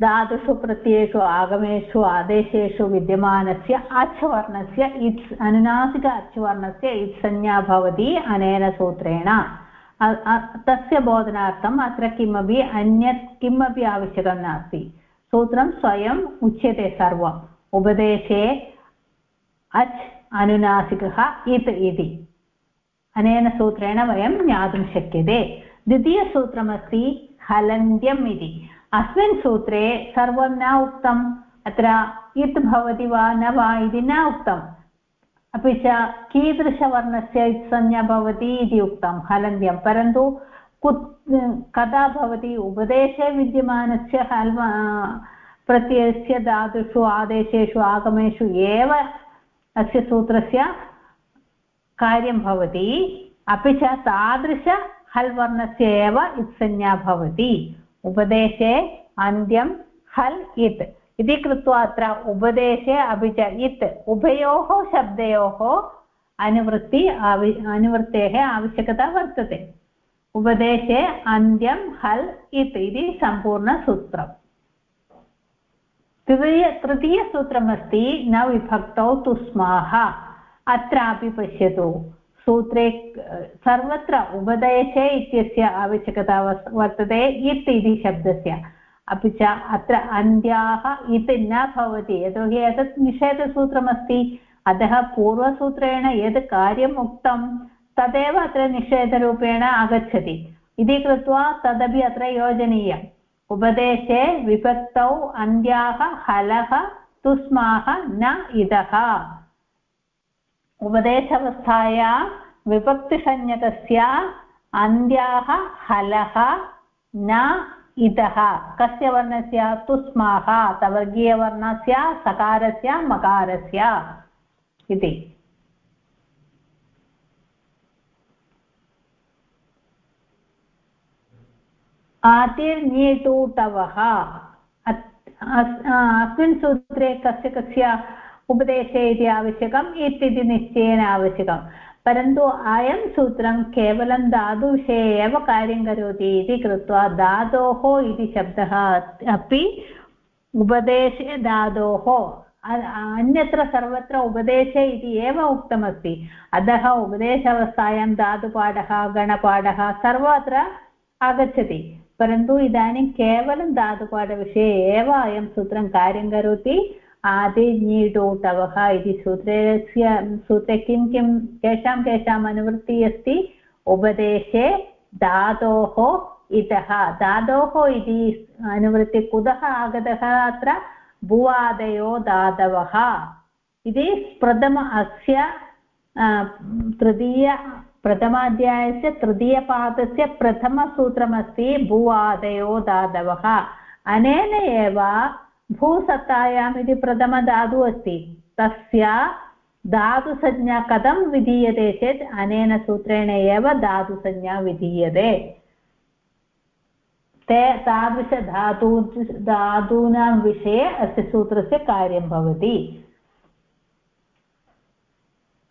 धातुषु प्रत्ययेषु आगमेषु आदेशेषु विद्यमानस्य आच्छवर्णस्य इत् अनुनासिक अच्वर्णस्य इत्संज्ञा भवति अनेन सूत्रेण। तस्य बोधनार्थम् अत्र किमपि अन्यत् किमपि आवश्यकं नास्ति। सूत्रं स्वयम् उच्यते सर्वम्। उपदेशे अच् अनुनासिकः इत् इति। अनेन सूत्रेण वयं ज्ञातुं शक्यते। द्वितीयसूत्रमस्ति हलन्त्यम् इति। अस्मिन् सूत्रे सर्वं न उक्तम्, अत्र इत् भवति वा न वा इति न उक्तम्। अपि च कीदृशवर्णस्य संज्ञा भवति इति उक्तं हलन्त्यं परन्तु कुत् कदा भवति? उपदेशे विद्यमानस्य हल् प्रत्ययस्य धातुषु, आदेशेषु, आगमेषु एव अस्य सूत्रस्य कार्यं भवति। अपि च तादृश हल् वर्णस्य एव इत्संज्ञा भवति। उपदेशे अन्त्यं हल् इत् इति कृत्वा अत्र उपदेशे अपि च इत् उभयोः शब्दयोः अनुवृत्ति आवि अनुवृत्तेः आवश्यकता वर्तते उपदेशे अन्त्यं हल् इत् इति सम्पूर्णसूत्रम् तृतीय तृतीयसूत्रमस्ति न विभक्तौ तुस्माः अत्रापि पश्यतु सूत्रे सर्वत्र उपदेशे इत्यस्य आवश्यकता वर्तते इत् इति शब्दस्य। अपि च अत्र अन्त्याः इति न भवति। यतोहि एतत् निषेधसूत्रमस्ति। अतः पूर्वसूत्रेण यद् कार्यम् उक्तं, तदेव अत्र निषेधरूपेण आगच्छति। इति कृत्वा तदपि अत्र योजनीयम्। उपदेशे विभक्तौ अन्त्याः हलः तुस्माः न इदः। उपदेशावस्थाया विभक्तिसंज्ञकस्य अन्त्याः हलः न इतः। कस्य वर्णस्य? तुस्माः तवर्गीयवर्णस्य, सकारस्य, मकारस्य इति। आतिर्निटूटवः अस्मिन् सूत्रे कस्य कस्य उपदेशे इति आवश्यकम् इत् इति निश्चयेन आवश्यकं परन्तु अयं सूत्रं केवलं धातुविषये एव कार्यं करोति इति कृत्वा धातोः इति शब्दः अपि उपदेशे धातोः अन्यत्र सर्वत्र उपदेशे इति एव उक्तमस्ति। अतः उपदेशावस्थायां धातुपाठः गणपाठः सर्वत्र आगच्छति। परन्तु इदानीं केवलं धातुपाठविषये एव अयं सूत्रं कार्यं करोति। आदिञीडोटवः इति सूत्रस्य सूत्रे किं किं, केषां, केषाम् अनुवृत्तिः अस्ति? उपदेशे धातोः इतः। धातोः इति अनुवृत्तिः कुतः आगतः अत्र? भुवादयो धातवः। इति प्रथम अस्य तृतीय प्रथमाध्यायस्य तृतीयपादस्य प्रथमसूत्रमस्ति, भुवादयो धातवः। अनेन एव भूसत्तायाम् इति प्रथमधातुः अस्ति। तस्य धातुसंज्ञा कथं विधीयते चेत् अनेन सूत्रेण एव धातुसंज्ञा विधीयते। ते तादृशधातू धातूनां विषये अस्य सूत्रस्य कार्यं भवति।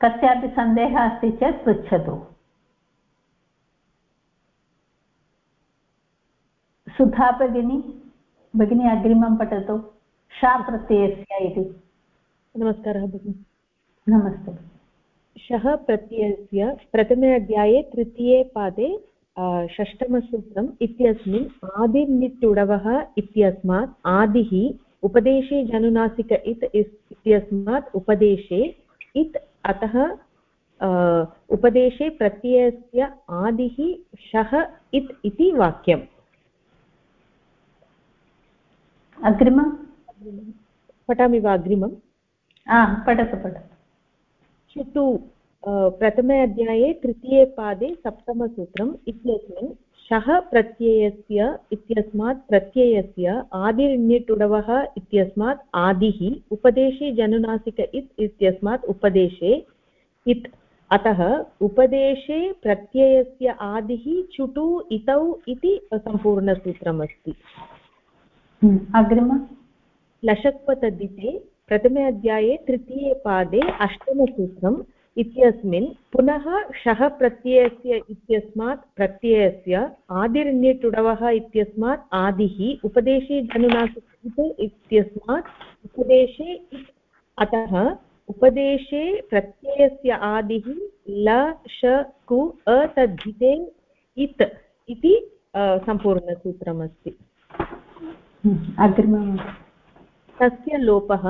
कस्यापि सन्देहः अस्ति चेत् पृच्छतु। सुधा भगिनी भगिनी अग्रिमं पठतु। शा प्रत्ययस्य इति। नमस्कारः भगिनि। नमस्ते। शः प्रत्ययस्य प्रथमे अध्याये तृतीये पादे षष्टमसूत्रम् इत्यस्मिन् आदिर्निट्टुडवः इत्यस्मात् आदिः उपदेशे जनुनासिक इत् इत्यस्मात् उपदेशे इत् अतः उपदेशे प्रत्ययस्य आदिः शः इत् इति वाक्यम्। अग्रिमं पठामि वा अग्रिमं पठतु पठतु। चुटु प्रथमे अध्याये तृतीये पादे सप्तमसूत्रम् इत्यस्मिन् शः प्रत्ययस्य इत्यस्मात् प्रत्ययस्य आदिर्ण्यटुडवः इत्यस्मात् आदिः उपदेशे जनुनासिक इत् इत्यस्मात् उपदेशे इत्। अतः उपदेशे प्रत्ययस्य आदिः चुटु इतौ इति सम्पूर्णसूत्रमस्ति अग्रिम. लशक्पतद्धिते प्रथमे अध्याये तृतीये पादे अष्टमसूत्रम् इत्यस्मिन् पुनः शः प्रत्ययस्य इत्यस्मात् प्रत्ययस्य आदिर्ण्यटुडवः इत्यस्मात् आदिः उपदेशे जनुनासिक इत्यस्मात् उपदेशे अतः उपदेशे प्रत्ययस्य आदिः ल श कु अतद्धिते इत् इति सम्पूर्णसूत्रमस्ति. अग्रिमं। तस्य लोपः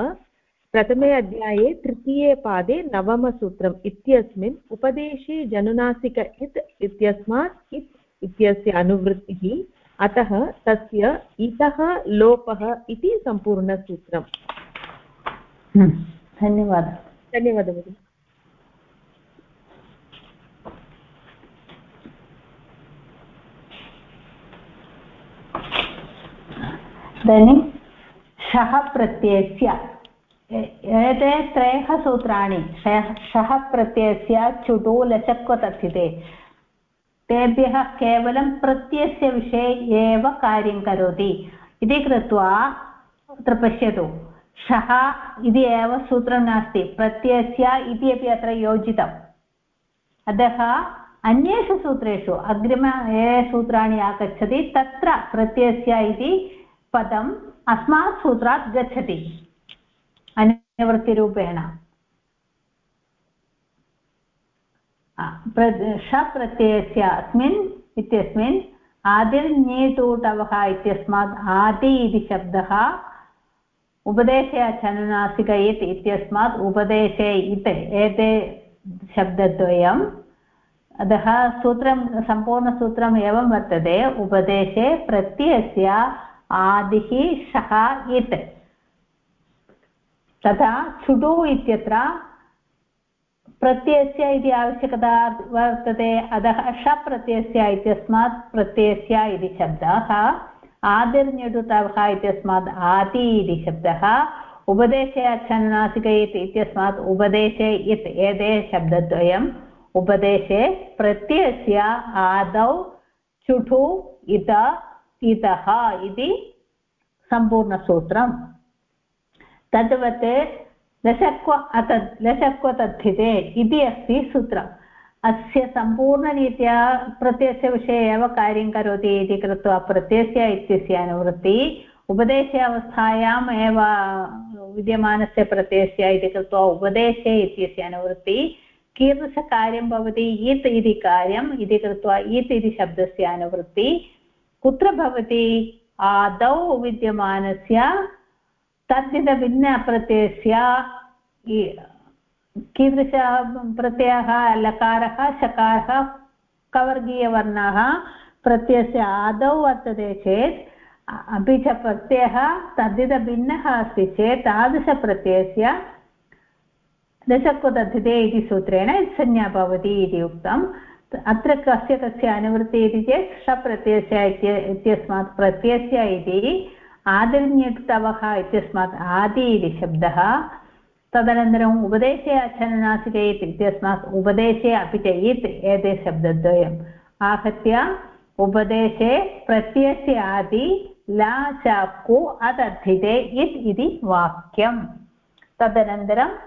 प्रथमे अध्याये तृतीये पादे नवमसूत्रम् इत्यस्मिन् उपदेशे जनुनासिक इत् इत्यस्मात् इत् इत्यस्य अनुवृत्तिः अतः तस्य इतः लोपः इति सम्पूर्णसूत्रम्। धन्यवादः। धन्यवादः भगिनि इदानीं शः प्रत्ययस्य एते त्रयः सूत्राणि शः शः प्रत्ययस्य चुटु लचक्वतथिते तेभ्यः केवलं प्रत्ययस्य विषये एव कार्यं करोति इति कृत्वा अत्र पश्यतु शः इति एव सूत्रं नास्ति प्रत्ययस्य इति अपि अत्र योजितम् अतः अन्येषु सूत्रेषु अग्रिम ये सूत्राणि आगच्छति तत्र प्रत्ययस्य इति पदम् अस्मात् सूत्रात् गच्छति। अन्यवृत्तिरूपेण शप्रत्ययस्य अस्मिन् इत्यस्मिन् आदिर्ञेतूटवः इत्यस्मात् आदि इति शब्दः उपदेशे अचनुनासिक इत् इत्यस्मात् उपदेशे इत् एते शब्दद्वयम्। अतः सूत्रं, सम्पूर्णसूत्रम् एवं वर्तते। उपदेशे प्रत्ययस्य आदिः शः इत् तथा छुडु इत्यत्र प्रत्ययस्य इति आवश्यकता वर्तते, अतः शप्रत्ययस्य इत्यस्मात् प्रत्ययस्य इति शब्दः आदिर्ण्यडुतवः इत्यस्मात् आदि इति शब्दः, उपदेशे अच्छन्नासिक इत् इत्यस्मात् उपदेशे इत्, एते शब्दद्वयम्, उपदेशे प्रत्ययस्य आदौ चुठु इत इतः इति सम्पूर्णसूत्रम्। तद्वत् लशक्व अतद् लशक्व तद्धिते इति अस्ति सूत्रम्। अस्य सम्पूर्णरीत्या प्रत्ययस्य विषये एव कार्यं करोति इति कृत्वा प्रत्ययस्य इत्यस्य अनुवृत्ति उपदेशे अवस्थायाम् एव विद्यमानस्य प्रत्ययस्य इति कृत्वा उपदेशे इत्यस्य अनुवृत्ति कीदृशकार्यं भवति इत् इति कार्यम् इति कृत्वा इत् इति शब्दस्य अनुवृत्ति कुत्र भवति? आदौ विद्यमानस्य तद्धितभिन्नप्रत्ययस्य कीदृश प्रत्ययः, लकारः, शकारः, कवर्गीयवर्णः, प्रत्ययस्य आदौ वर्तते चेत्, अपि च प्रत्ययः तद्धितभिन्नः अस्ति चेत्, तादृशप्रत्ययस्य दशक्वतद्धिते इति सूत्रेण संज्ञा भवति इति उक्तम्। अत्र कस्य कस्य अनुवृत्तिः इति चेत् शप्रत्ययस्य इत्यस्मात् प्रत्ययस्य इति आदिर्ण्यक्तवः इत्यस्मात् आदि इति शब्दः। तदनन्तरम् उपदेशे अचननासिक इत् इत्यस्मात् उपदेशे अपि च इत् एते शब्दद्वयम्। आहत्य उपदेशे प्रत्ययस्य आदि ला च अदर्थिते इत् इति वाक्यम्। तदनन्तरम्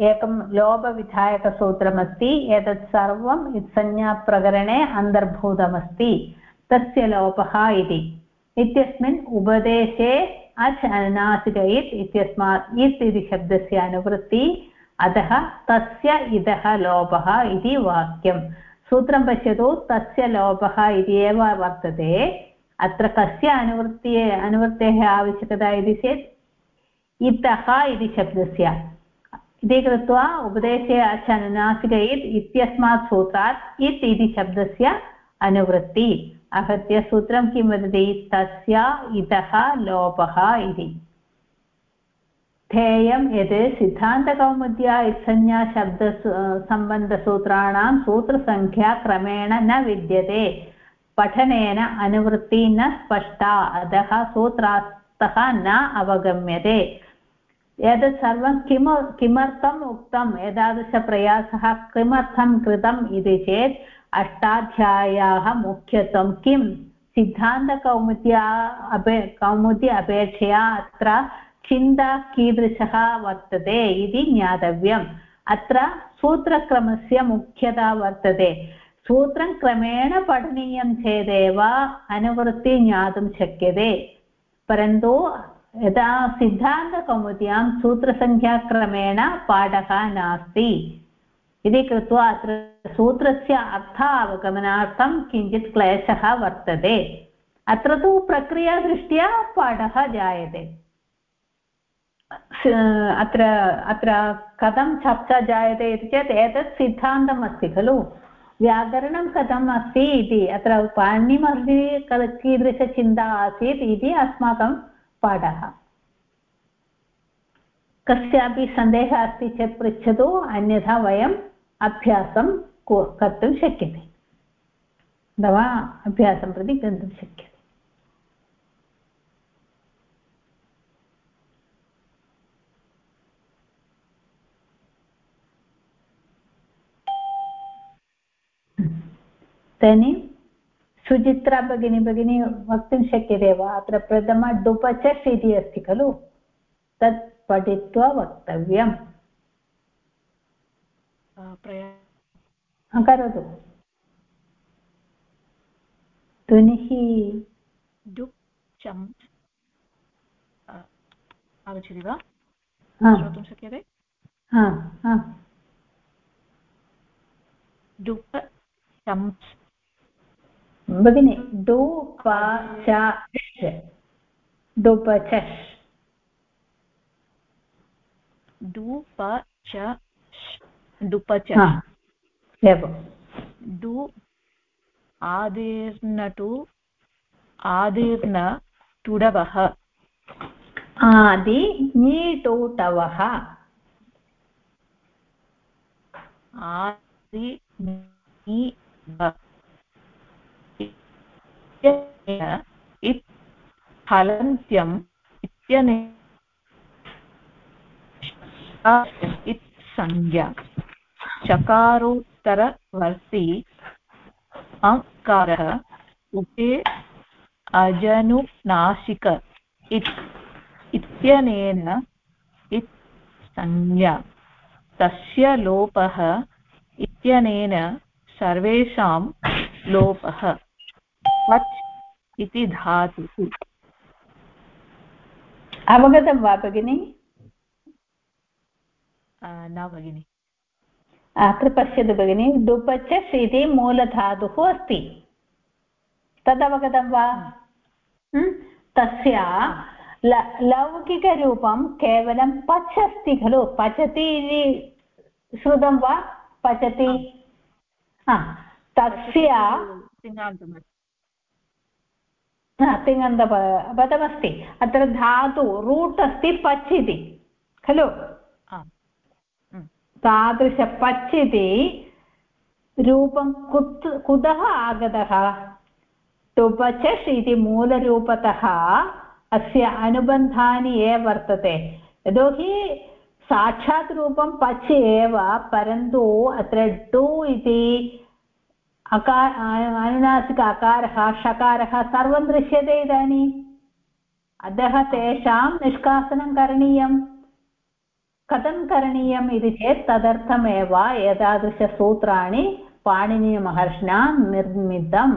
एकं लोभविधायकसूत्रमस्ति, एतत् सर्वम् इत्संज्ञाप्रकरणे अन्तर्भूतमस्ति, तस्य लोपः इति। इत्यस्मिन् उपदेशे अच् अनासिक इत् इत्यस्मात् इत् इति शब्दस्य अनुवृत्ति, अतः तस्य इतः लोपः इति वाक्यं। सूत्रं पश्यतु, तस्य लोपः इति एव वर्तते। अत्र कस्य अनुवृत्ति अनुवृत्तेः आवश्यकता इति चेत्, इतः इति शब्दस्य। इति कृत्वा उपदेशे अचनुनासिक इत् इत्यस्मात् सूत्रात् इत् इति शब्दस्य अनुवृत्ति आहत्य सूत्रं किं वदति तस्य इतः लोपः इति ध्येयं यत् सिद्धान्तकौमुद्या इत्संज्ञा शब्द सम्बन्धसूत्राणां सूत्रसङ्ख्या क्रमेण न विद्यते पठनेन अनुवृत्तिः न स्पष्टा अतः सूत्रास्तः न अवगम्यते एतत् सर्वं किम, किमर्थम् उक्तम्? एतादृशप्रयासः किमर्थं कृतम् इति चेत् अष्टाध्याय्याः मुख्यत्वं किं सिद्धान्तकौमुद्या अपे, कौमुदी अपेक्षया अत्र चिन्ता कीदृशः वर्तते इति ज्ञातव्यम्। अत्र सूत्रक्रमस्य मुख्यता वर्तते। सूत्रं क्रमेण पठनीयं चेदेव अनुवृत्ति ज्ञातुं शक्यते। परन्तु यदा सिद्धान्तकौमुद्यां सूत्रसङ्ख्याक्रमेण पाठः नास्ति। इति कृत्वा अत्र सूत्रस्य अर्थ अवगमनार्थं किञ्चित् क्लेशः वर्तते। अत्र तु प्रक्रियादृष्ट्या पाठः जायते। अत्र अत्र कथं चर्चा जायते इति चेत् एतत् सिद्धान्तम् खलु। व्याकरणं कथम् अस्ति इति, अत्र पाणिनिमहर्षिः कीदृशचिन्ता आसीत् इति अस्माकं पाठः। कस्यापि सन्देहः अस्ति चेत् पृच्छतु, अन्यथा वयम् अभ्यासं कर्तुं शक्यते। अथवा अभ्यासं प्रति गन्तुं शक्यते। इदानीं सुचित्रा भगिनी भगिनी वक्तुं शक्यते वा अत्र प्रथम डुपचस् इति अस्ति खलु तत् पठित्वा वक्तव्यम् करोतु ध्वनिः डुप् चम् आगच्छति वा श्रोतुं शक्यते डुप् चम्प्स् भगिनि डुपचष् डु प च डुपच एवं। डु आदिर्नटु आदिर्न टुडवः आदि नीटुटवः आदि इत् हलन्त्यम् इत्यने इत् संज्ञा चकारोत्तरवर्ती अकारः उभे अजनुनासिक इत् इत्यनेन इत् संज्ञा तस्य लोपः इत्यनेन सर्वेषां लोपः। पच् इति धातुः। अवगतं वा भगिनि? न भगिनि। अत्र पश्यतु भगिनि डुपचस् इति मूलधातुः अस्ति। तदवगतं वा? तस्य लौकिकरूपं केवलं पच् अस्ति खलु। पचति इति श्रुतं वा? पचति? तस्य तिङन्तपदमस्ति अत्र धातु रूट् अस्ति पच् इति खलु तादृशपच् इति रूपं कुत् कुतः आगतः टुपचष् इति मूलरूपतः अस्य अनुबन्धानि ये वर्तते यतोहि साक्षात् रूपं पच् एव परन्तु अत्र टु इति अकार अनुनासिक अकारः, षकारः सर्वं दृश्यते इदानीम् अतः तेषां निष्कासनं करणीयम् कथं करणीयम् इति चेत् तदर्थमेव एतादृशसूत्राणि पाणिनीयमहर्षिणा निर्मितम्।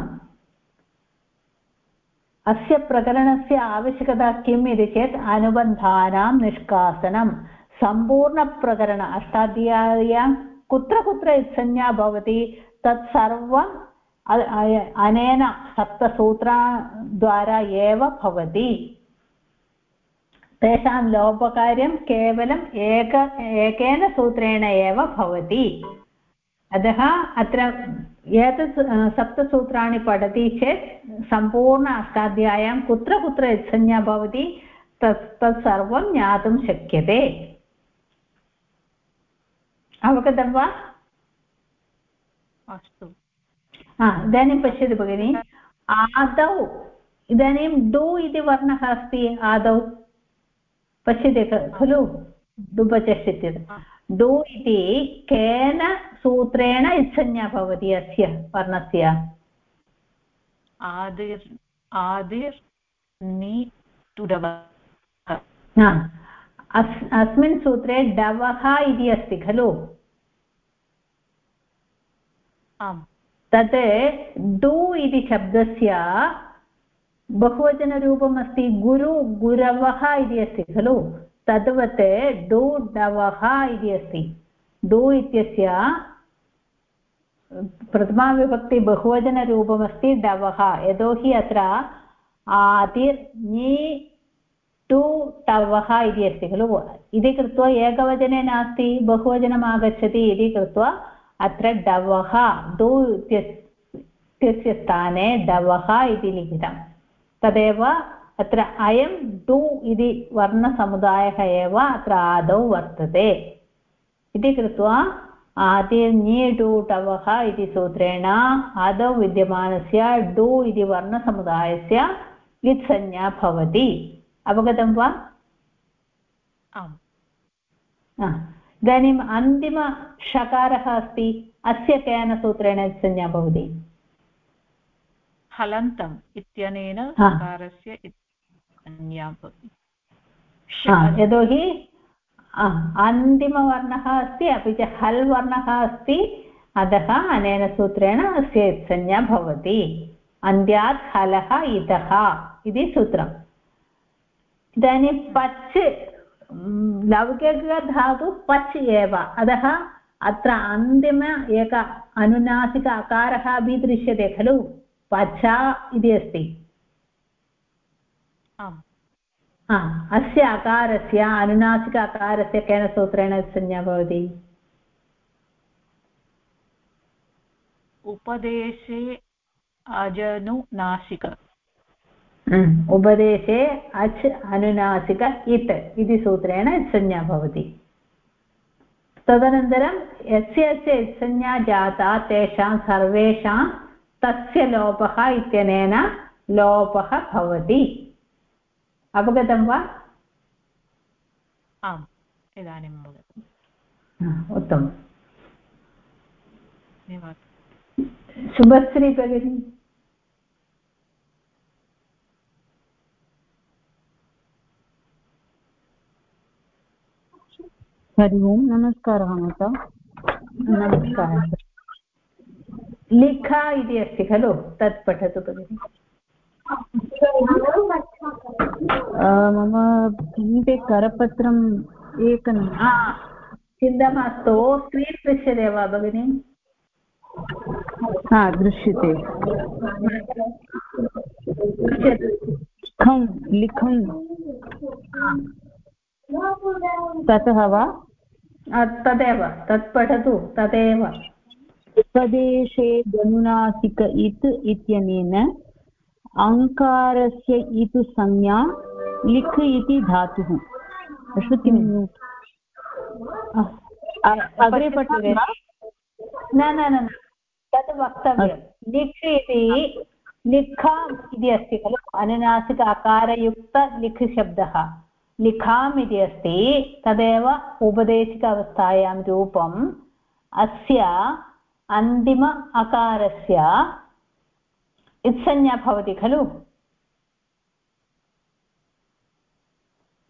अस्य प्रकरणस्य आवश्यकता किम् इति चेत् अनुबन्धानां निष्कासनं। सम्पूर्णप्रकरण अष्टाध्याय्यां कुत्र कुत्र संज्ञा भवति? तत्सर्वम् अनेन सप्तसूत्रद्वारा एव भवति। तेषां लोपकार्यं केवलम् एक, एकेन सूत्रेण एव भवति। अतः अत्र एतत् सप्तसूत्राणि पठति चेत् सम्पूर्ण अष्टाध्याय्यां कुत्र कुत्र यत्संज्ञा भवति, तत् तत्सर्वं ज्ञातुं शक्यते। अवगतं वा? अस्तु। इदानीं पश्यतु भगिनि। आदौ इदानीं डु इति वर्णः अस्ति आदौ। पश्यति खलु? डुबचस् इत्यत्र डु इति केन सूत्रेण इत्संज्ञा भवति अस्य वर्णस्य? आदिर् आदिर् नि अस्मिन् सूत्रे डवः इति अस्ति खलु? तत् डु इति शब्दस्य बहुवचनरूपम् अस्ति गुरु, गुरवः इति अस्ति, खलु? तद्वत् डु डवः इति अस्ति। डु इत्यस्य प्रथमाविभक्ति बहुवचनरूपमस्ति डवः। यतोहि अत्र आदिर् टु टवः इति अस्ति, खलु? इति कृत्वा एकवचने नास्ति बहुवचनम् आगच्छति इति कृत्वा अत्र डवः डु इत्यस्य स्थाने डवः इति लिखितं। तदेव अत्र अयं डु इति वर्णसमुदायः एव अत्र आदौ वर्तते। इति कृत्वा आदिर्ण्येटुटवः इति सूत्रेण आदौ विद्यमानस्य डु इति वर्णसमुदायस्य इत्संज्ञा भवति। अवगतं वा? आम्। इदानीम् अन्तिमषकारः अस्ति अस्य केन सूत्रेण संज्ञा भवति? हलन्तम् इत्यनेन सकारस्य संज्ञा भवति। यतोहि अन्तिमवर्णः अस्ति अपि च हल् वर्णः अस्ति अतः अनेन सूत्रेण अस्य संज्ञा भवति। अन्त्यात् हलः इतः इति सूत्रम्। इदानीं पच् लौकिकधातु पच् एव। अतः अत्र अन्तिम एक अनुनासिक अकारः अपि दृश्यते खलु? पचा इति अस्ति। अस्य अकारस्य अनुनासिक अकारस्य केन सूत्रेण संज्ञा भवति? उपदेशे अजनुनासिक। उपदेशे अच् अनुनासिक इत् इति सूत्रेण संज्ञा भवति तदनन्तरं यस्य यस्य संज्ञा जाता तेषां सर्वेषां तस्य लोपः इत्यनेन लोपः भवति अवगतं वा आम् इदानीम् अवगतम् उत्तमम् शुभश्री भगिनी हरि ओं नमस्कारः माता। नमस्कारः। लिखा इति अस्ति खलु? तत् पठतु भगिनि। मम समीपे करपत्रम् एकं चिन्ता मास्तु। स्क्रीन् दृश्यते वा भगिनि? हा दृश्यते। लिखं। ततः वा? तदेव तत् पठतु तदेव। उपदेशे गनुनासिक इत् इत्यनेन अङ्कारस्य इत् संज्ञा लिख् इति धातुः। पश्यति अग्रे पठति न न न तत् वक्तव्यं। लिख् इति लिखाम् इति अस्ति खलु अनुनासिक अकारयुक्त लिख् शब्दः लिखाम् इति अस्ति। तदेव उपदेशिक अवस्थायां रूपम्। अस्य अन्तिम अकारस्य इत्संज्ञा भवति खलु।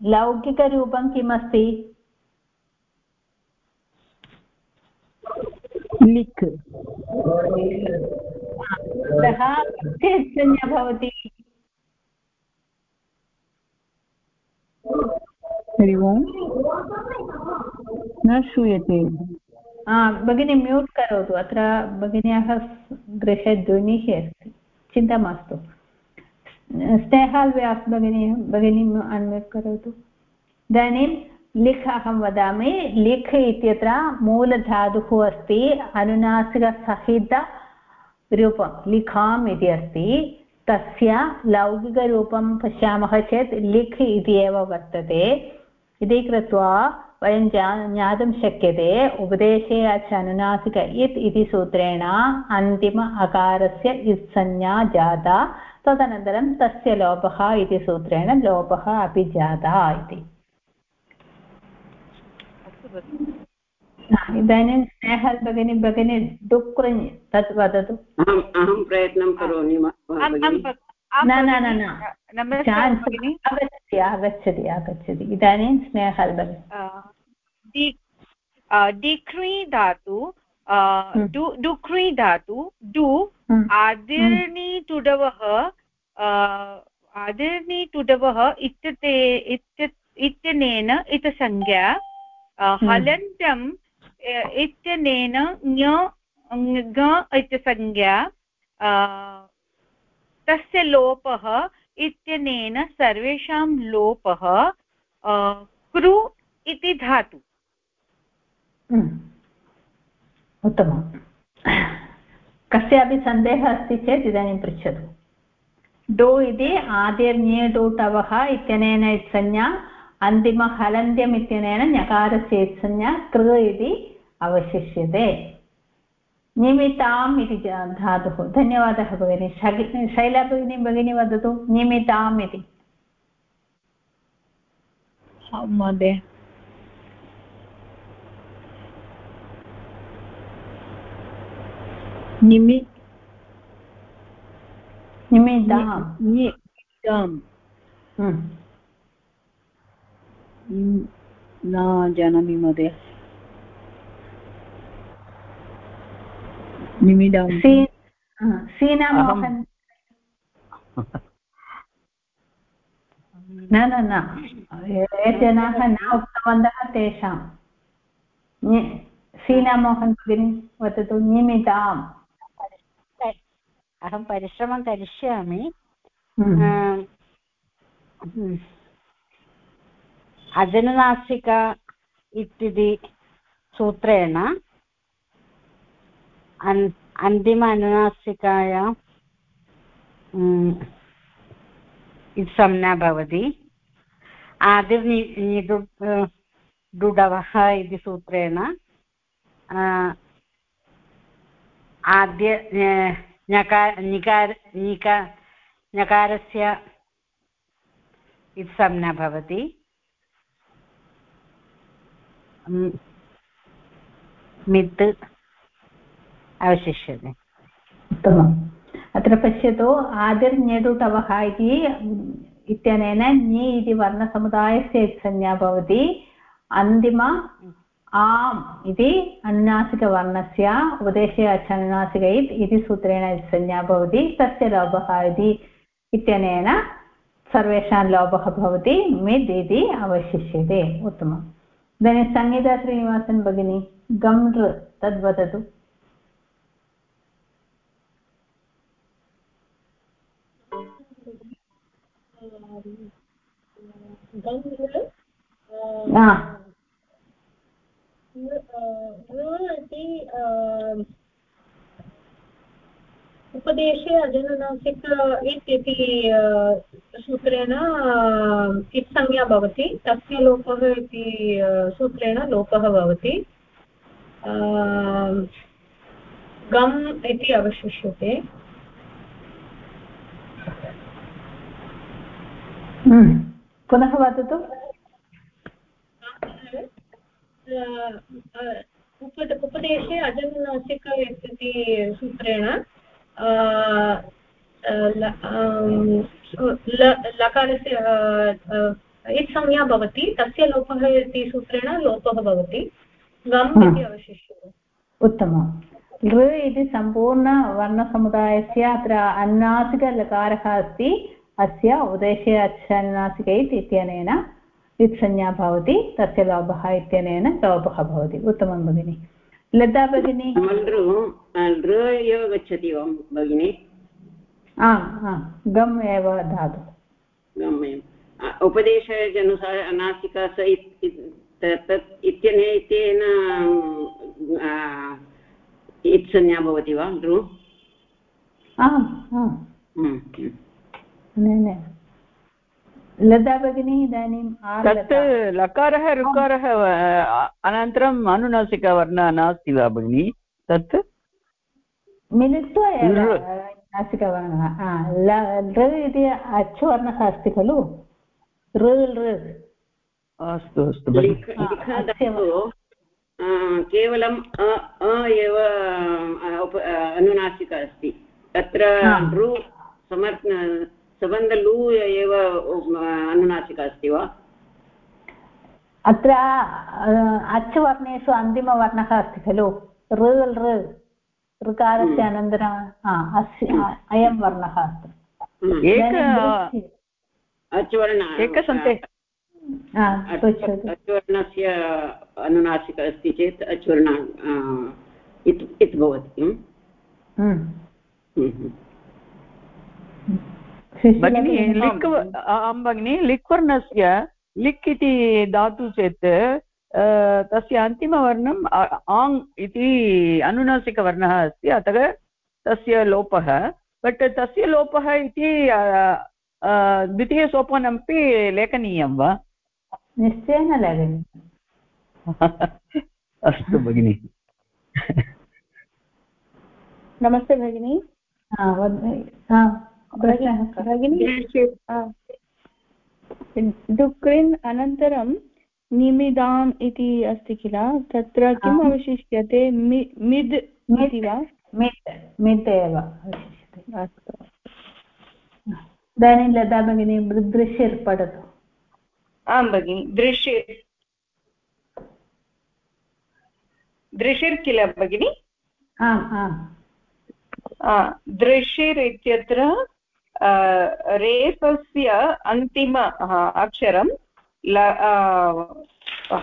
लौकिकरूपं किमस्ति? लिक् कस्य इत्संज्ञा भवति? हरि ओम् न श्रूयते। भगिनी, म्यूट् करोतु। अत्र भगिन्याः गृहे ध्वनिः अस्ति। चिन्ता मास्तु। स्नेहाल्व्यास् भगिनी भगिनी अन्म्यूट् करोतु। इदानीं लिख् अहं वदामि। लिख् इत्यत्र मूलधातुः अस्ति। अनुनासिकसहितरूपं लिखाम् इति अस्ति। तस्य लौकिकरूपं पश्यामः चेत् लिख् इति एव वर्तते। इति कृत्वा वयं ज्ञातुं शक्यते उपदेशे अच् अनुनासिक इत् इति सूत्रेण अन्तिम अकारस्य इत्संज्ञा जाता तदनन्तरं तस्य लोपः इति सूत्रेण लोपः अपि जाता इति। इदानीं स्नेहल् भगिनी भगिनी डुक्रुञ् तत् वदतु। अहं प्रयत्नं करोमि न न न न। आगच्छति आगच्छति आगच्छति। इदानीं स्नेहल् भगिनी। डिक्री धातु डुक्री धातु डु आदिर्नि टुडवः आदिर्नि टुडवः इत्यते इत्यनेन इतसंज्ञा हलन्तं इत्यनेन ङ इत्यसंज्ञा तस्य लोपः इत्यनेन सर्वेषां लोपः कृ इति धातु। उत्तमम्। कस्यापि सन्देहः अस्ति चेत् इदानीं पृच्छतु। डो इति आदिर्ण्येडुटवः इत्यनेन इत्संज्ञा अन्तिमहलन्त्यम् इत्यनेन ञकारस्य इत्संज्ञा कृ इति अवशिष्यते। निमिताम् इति धातुः। धन्यवादः भगिनि। शैला भगिनी भगिनी वदतु निमिताम् इति। महोदय। निमि निमितां न जानामि महोदय। निमिडां सीनामोहन् न न न ये जनाः न उक्तवन्तः तेषां सीनामोहन् भगिनी वदतु निमिताम् अहं परिश्रमं करिष्यामि अजनुनासिका इति सूत्रेण अन्तिम अनुनासिकायां संज्ञा भवति आदिर्नि इति सूत्रेण आद्य ञकार निकार निका ञकारस्य संज्ञा भवति मित् अवशिष्यते उत्तमम् अत्र पश्यतु आदिर्ण्यडुटवः इति इत्यनेन ञि इति वर्णसमुदायस्य संज्ञा भवति अन्तिम आम् इति अनुनासिकवर्णस्य उपदेशे अचनुनासिकैत् इति सूत्रेण संज्ञा भवति तस्य लोभः इति इत्यनेन सर्वेषां लोभः भवति मिद् इति अवशिष्यते उत्तमम् इदानीं संगीता श्रीनिवासन् भगिनी गम्ऋ तद् इति उपदेशे अजनुनासिक इति सूत्रेण इत्संज्ञा भवति। तस्य लोपः इति सूत्रेण लोपः भवति। गम् इति अवशिष्यते। पुनः वदतु। उपदेशे अजनुनासिक इति सूत्रेण। लकारस्य इत्संज्ञा भवति तस्य लोपः इति सूत्रेण लोपः भवति। गम् इति अवशिष्यते। उत्तमम्। लृ इति सम्पूर्णवर्णसमुदायस्य अत्र अनुनासिकलकारः अस्ति। अस्य उदेशे अच्छनुनासिकैत् इत्यनेन इत्संज्ञा भवति तस्य लोभः इत्यनेन लोभः भवति। उत्तमं भगिनि। लता भगिनी? एव गच्छति वा भगिनि? गम् एव धातु। गम् एव। उपदेशजनुसार नासिका स तत् इत्यने इत्संज्ञा भवति वा आम् लता भगिनी इदानीं तत् लकारः ऋकारः अनन्तरम् अनुनासिकवर्णः नास्ति वा भगिनि? तत्? मिलित्वा नासिकवर्णः। लृ इति अच्वर्णः अस्ति खलु? ऋ लृ अस्तु अस्तु केवलम् अ एव अनुनासिका अस्ति। तत्र लृ समर् सबन्ध लु एव अनुनासिका अस्ति वा? अत्र अच् वर्णेषु अन्तिमवर्णः अस्ति खलु? ऋ ऋ ऋकारस्य अनन्तरम् अस्य अयं वर्णः अस्ति। एकसन्ते अच्वर्णस्य अनुनासिक अस्ति चेत् अच्वर्ण इत् भवति भगिनी लिक् आं भगिनि लिक् वर्णस्य लिक् इति धातु चेत् तस्य अन्तिमवर्णम् आङ् इति अनुनासिकवर्णः अस्ति अतः तस्य लोपः बट् तस्य लोपः इति द्वितीयसोपानमपि लेखनीयं वा निश्चयेन लेखनीयम् अस्तु भगिनि नमस्ते भगिनि डुक्रिन् अनन्तरं निमिदाम् इति अस्ति किल? तत्र किम् अवशिष्यते? मिद् इति वा? मित् मित् एव अस्तु। इदानीं लता भगिनी दृश्यर् पठतु। आं भगिनि दृश्य। दृशिर् किल भगिनि? आम् आम्। दृशिर् इत्यत्र रेफस्य अन्तिम अक्षरं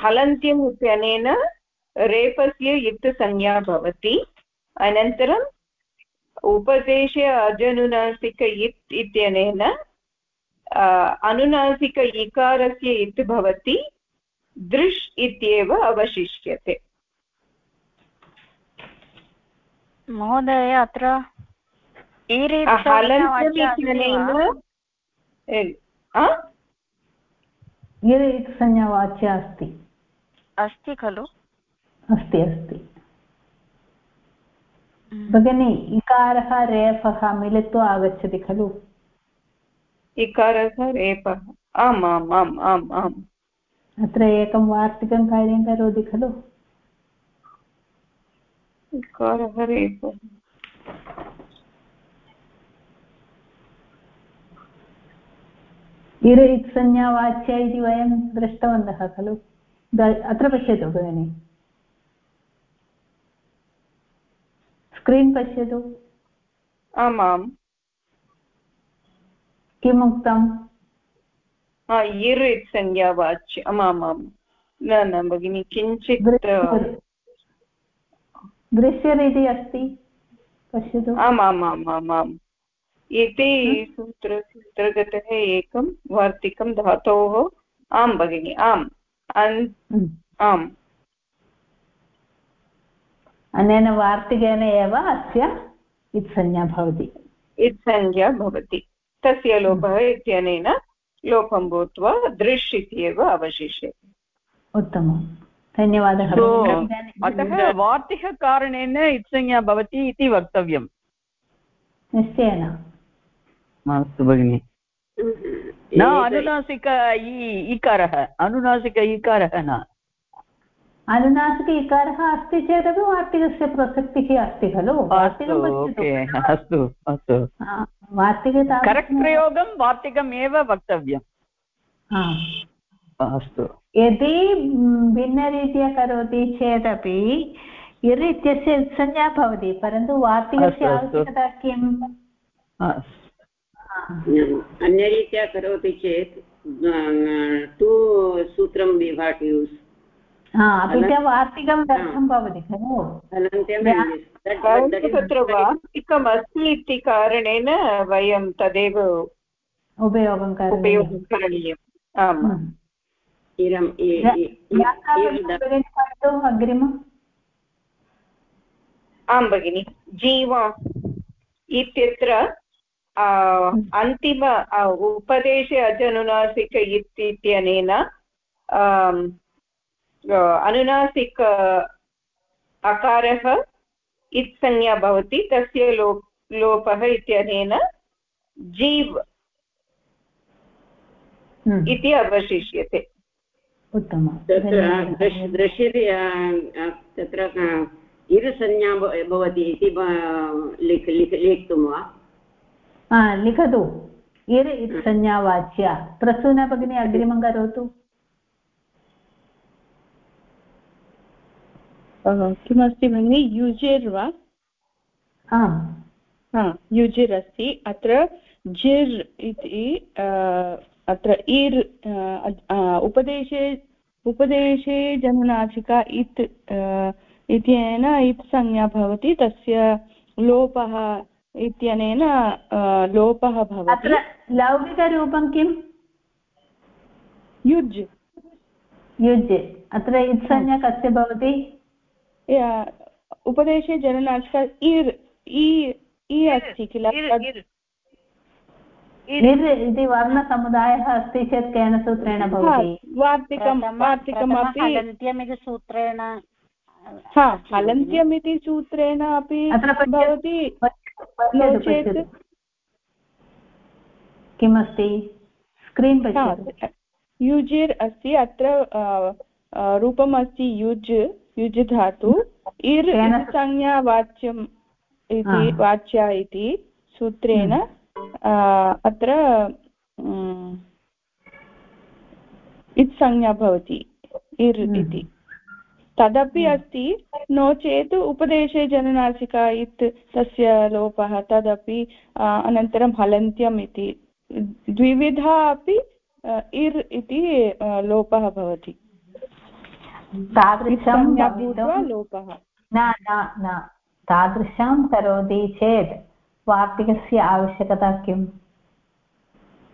हलन्त्यम् इत्यनेन रेफस्य युक्तसंज्ञा भवति। अनन्तरम् उपदेशे अजनुनासिक इत् इत्यनेन अनुनासिक इकारस्य इत् भवति। दृश् इत्येव अवशिष्यते। महोदय, अत्र संज्ञावाच्या अस्ति अस्ति खलु अस्ति अस्ति भगिनि इकारः रेफः मिलित्वा आगच्छति खलु इकारः रेफः आम् आम् आम् आम् आम् अत्र एकं वार्तिकं कार्यं करोति खलु इकारः रेफः इर् इत्संज्ञावाच्या इति वयं दृष्टवन्तः खलु? अत्र पश्यतु भगिनि। स्क्रीन् पश्यतु। आमाम्। किम् उक्तम्? इर् इत्संज्ञावाच्य आमामां न न भगिनि किञ्चित् दृश्यर् इति अस्ति। पश्यतु। आमामामामाम् इति सूत्रसूत्रगतः एकं वार्तिकं धातोः। आं भगिनि आम्। आम्। अनेन वार्तिकेन एव अस्य इत्संज्ञा भवति। इत्संज्ञा भवति। तस्य लोपः इत्यनेन लोपं भूत्वा दृश् इत्येव अवशिष्यते उत्तमं। धन्यवादः अतः वार्तिककारणेन इत्संज्ञा भवति इति वक्तव्यं निश्चयेन। अस्तु भगिनि। न अनुनासिक इकारः अनुनासिक इकारः न। अनुनासिक इकारः अस्ति चेदपि वार्तिकस्य प्रसक्तिः अस्ति खलु? अस्तु अस्तु वार्तिक करेक्ट् प्रयोगं वार्तिकम् एव वक्तव्यम् अस्तु। यदि भिन्नरीत्या करोति चेदपि इर् इत्यस्य संज्ञा भवति परन्तु वार्तिकस्य आवश्यकता किम्? अन्यरीत्या करोति चेत् टु सूत्रं वि वाट् यूस् अपि च वार्तिकं व्यर्थं भवति खलु। तत्र वार्तिकम् अस्ति इति कारणेन वयं तदेव उपयोगं उपयोगं करणीयम्। आम्। अग्रिमम् आं भगिनि। जीवा इत्यत्र अन्तिम उपदेशे अजनुनासिक इत्यनेन अनुनासिक अकारः इत्संज्ञा भवति तस्य लो लोपः इत्यनेन जीव् इति अवशिष्यते उत्तमं तत्र दृश्यते तत्र इरुसंज्ञा भवति इति लिखितुं वा लिखतु इर् संज्ञावाच्या प्रसूना भगिनी अग्रिमं करोतु किमस्ति भगिनि युजिर् वा आम् युजिर् अस्ति अत्र जिर् इति अत्र इर् उपदेशे उपदेशे जनुनासिका इत् इत्यनेन इत् संज्ञा भवति तस्य लोपः इत्यनेन लोपः भवति। अत्र लौकिकरूपं किम् युज्। युज्। अत्र इत्संज्ञा कस्य भवति? उपदेशे जननाशिक इर् इ अस्ति किल? इर् इति वर्णसमुदायः अस्ति चेत् केन सूत्रेण भवति? वार्तिकं वार्तिकमपि सूत्रेण हा हलन्त्यमिति सूत्रेण अपि भवति। किमस्ति स्क्रीन् पश्यतु युजिर् अस्ति अत्र रूपम् अस्ति युज् युज् धातु। इर् संज्ञावाच्यम् इति वाच्या इति सूत्रेण अत्र इत्संज्ञा भवति इर् इति। तदपि अस्ति। नो चेत् उपदेशे जननासिका इत् तस्य लोपः तदपि अनन्तरं हलन्त्यम् इति। द्विविधा अपि इर् इति लोपः भवति। तादृशं लोपः। न न। तादृशं करोति चेत् वार्तिकस्य आवश्यकता किम्?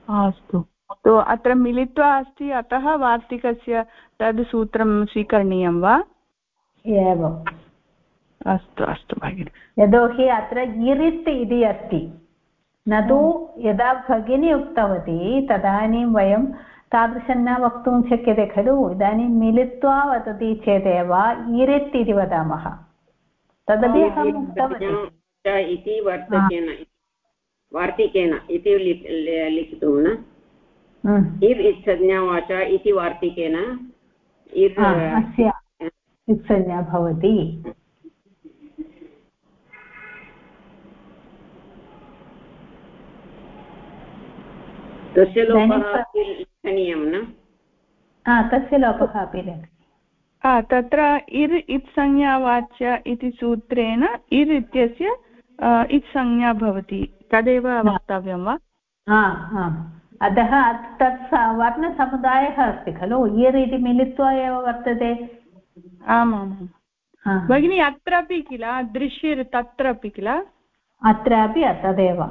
अस्तु। तो अत्र मिलित्वा अस्ति अतः वार्तिकस्य तद् सूत्रं स्वीकरणीयं वा? एवम्। अस्तु अस्तु भगिनि। यतोहि अत्र इरित् इति अस्ति। न तु यदा भगिनी उक्तवती तदानीं वयं तादृशं न वक्तुं शक्यते खलु। इदानीं मिलित्वा वदति चेदेव इरित् इति वदामः। तदपि अहम् उक्तवती। इति वार्तकेन वार्तिकेन इति लिखितुं न? इर् इत्संज्ञावाचा इति वार्तिकेन? इर् इत्संज्ञा भवति। तस्य लोपः लिखनीयं न? तस्य लोपः अपि तत्र इर् इत्संज्ञावाच्य इति सूत्रेण इर् इत्यस्य इत्संज्ञा भवति। तदेव वक्तव्यं वा? अतः तत् वर्णसमुदायः अस्ति खलु। इर् इति मिलित्वा एव वर्तते। आमामां भगिनि अत्रापि किल? दृश्येर् तत्रापि किल? अत्रापि तदेव।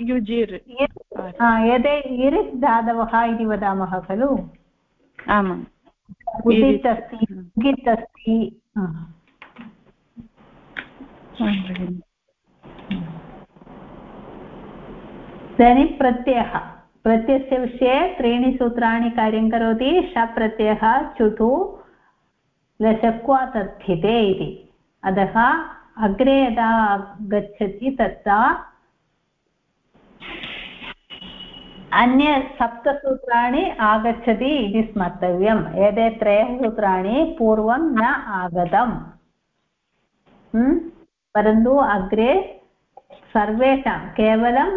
युजिर् यदि इरित् धातवः इति वदामः खलु? आमाम्। उदित् अस्ति गित् अस्ति इदानीं प्रत्ययः प्रत्ययस्य विषये त्रीणि सूत्राणि कार्यं करोति। शप्रत्ययः चुटु लशक्वा तद्धिते इति। अतः अग्रे यदा गच्छति तदा अन्य सप्तसूत्राणि आगच्छति इति स्मर्तव्यम्। एते त्रयः सूत्राणि पूर्वं न आगतम्। परन्तु अग्रे सर्वेषां केवलं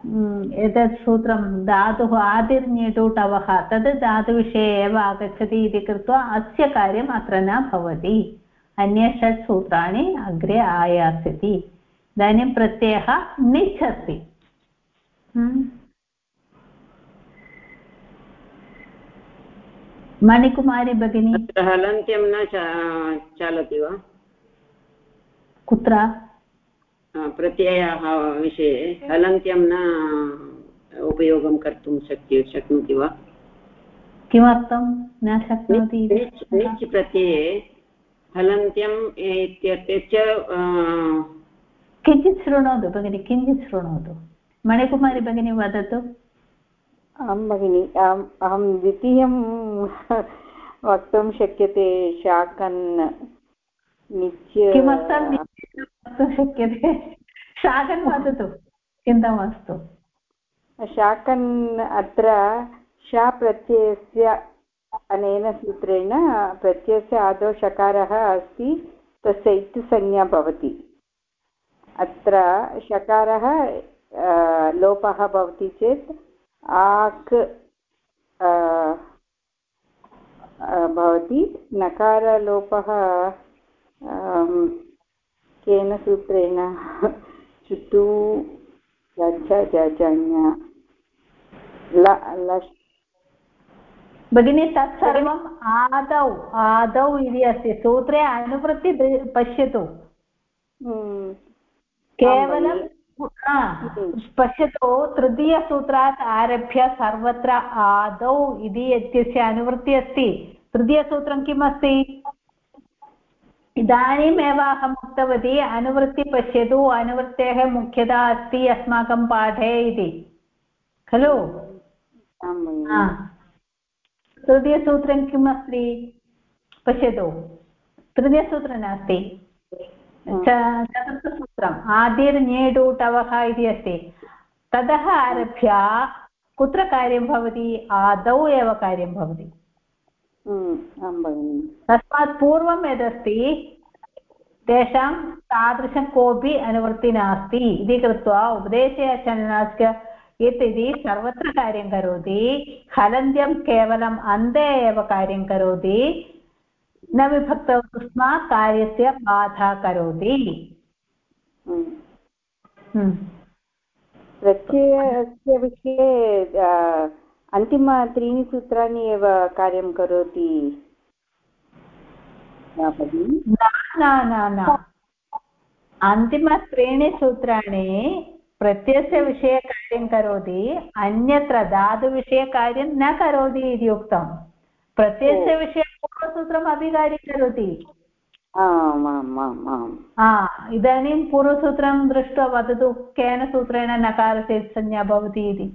एतत् सूत्रं धातुः आदिर्ण्यटुटवः तद् धातुविषये एव आगच्छति इति कृत्वा अस्य कार्यम् अत्र न भवति। अन्य षट् सूत्राणि अग्रे आयास्यति। इदानीं प्रत्ययः निच् अस्ति मणिकुमारी भगिनी? हलन्त्यं न चलति वा? कुत्र? प्रत्ययाः विषये हलन्त्यं न उपयोगं कर्तुं शक्य शक्नोति वा? किमर्थं न शक्नोति निच् प्रत्यये हलन्त्यम् इत्यर्थे च किञ्चित् शृणोतु भगिनि किञ्चित् शृणोतु। मणिकुमारी भगिनी वदतु। आं भगिनि अहं द्वितीयं वक्तुं शक्यते शाकन् किमर्थं वक्तुं शक्यते? शाकन् वदतु चिन्ता मास्तु। शाकन् अत्र शा प्रत्ययस्य अनेन सूत्रेण प्रत्ययस्य आदौ शकारः अस्ति तस्य इत्संज्ञा भवति। अत्र शकारः लोपः भवति चेत् आक् भवति नकारलोपः केन सूत्रेण चुटु जञ् भगिनी तत्सर्वम् आदौ आदौ इति अस्ति सूत्रे अनुवृत्ति पश्यतु केवलं पश्यतु तृतीयसूत्रात् आरभ्य सर्वत्र आदौ इति इत्यस्य अनुवृत्तिः अस्ति तृतीयसूत्रं किम् अस्ति इदानीमेव अहम् उक्तवती अनुवृत्ति पश्यतु अनुवृत्तेः मुख्यता अस्ति अस्माकं पाठे इति। खलु? तृतीयसूत्रं किम् अस्ति पश्यतु। तृतीयसूत्रं नास्ति। चतुर्थसूत्रम्। आदिर्ञेडुटवः इति अस्ति। ततः आरभ्य कुत्र कार्यं भवति? आदौ एव कार्यं भवति। तस्मात् पूर्वं यदस्ति तेषां तादृशं कोऽपि अनुवृत्तिः नास्ति। इति कृत्वा उपदेशचलनस्य यत् इति सर्वत्र कार्यं करोति हलन्त्यं केवलम् अन्ते एव कार्यं करोति न विभक्तौ स्म कार्यस्य बाधा करोति। प्रत्ययस्य विषये अन्तिम त्रीणि सूत्राणि एव कार्यं करोति। न न न अन्तिमत्रीणि सूत्राणि प्रत्ययस्य विषये कार्यं करोति अन्यत्र धातुविषये कार्यं न करोति इति उक्तम् प्रत्ययस्य विषये पूर्वसूत्रम् अपि कार्यं करोति इदानीं पूर्वसूत्रं दृष्ट्वा वदतु केन सूत्रेण नकारस्य संज्ञा भवति इति।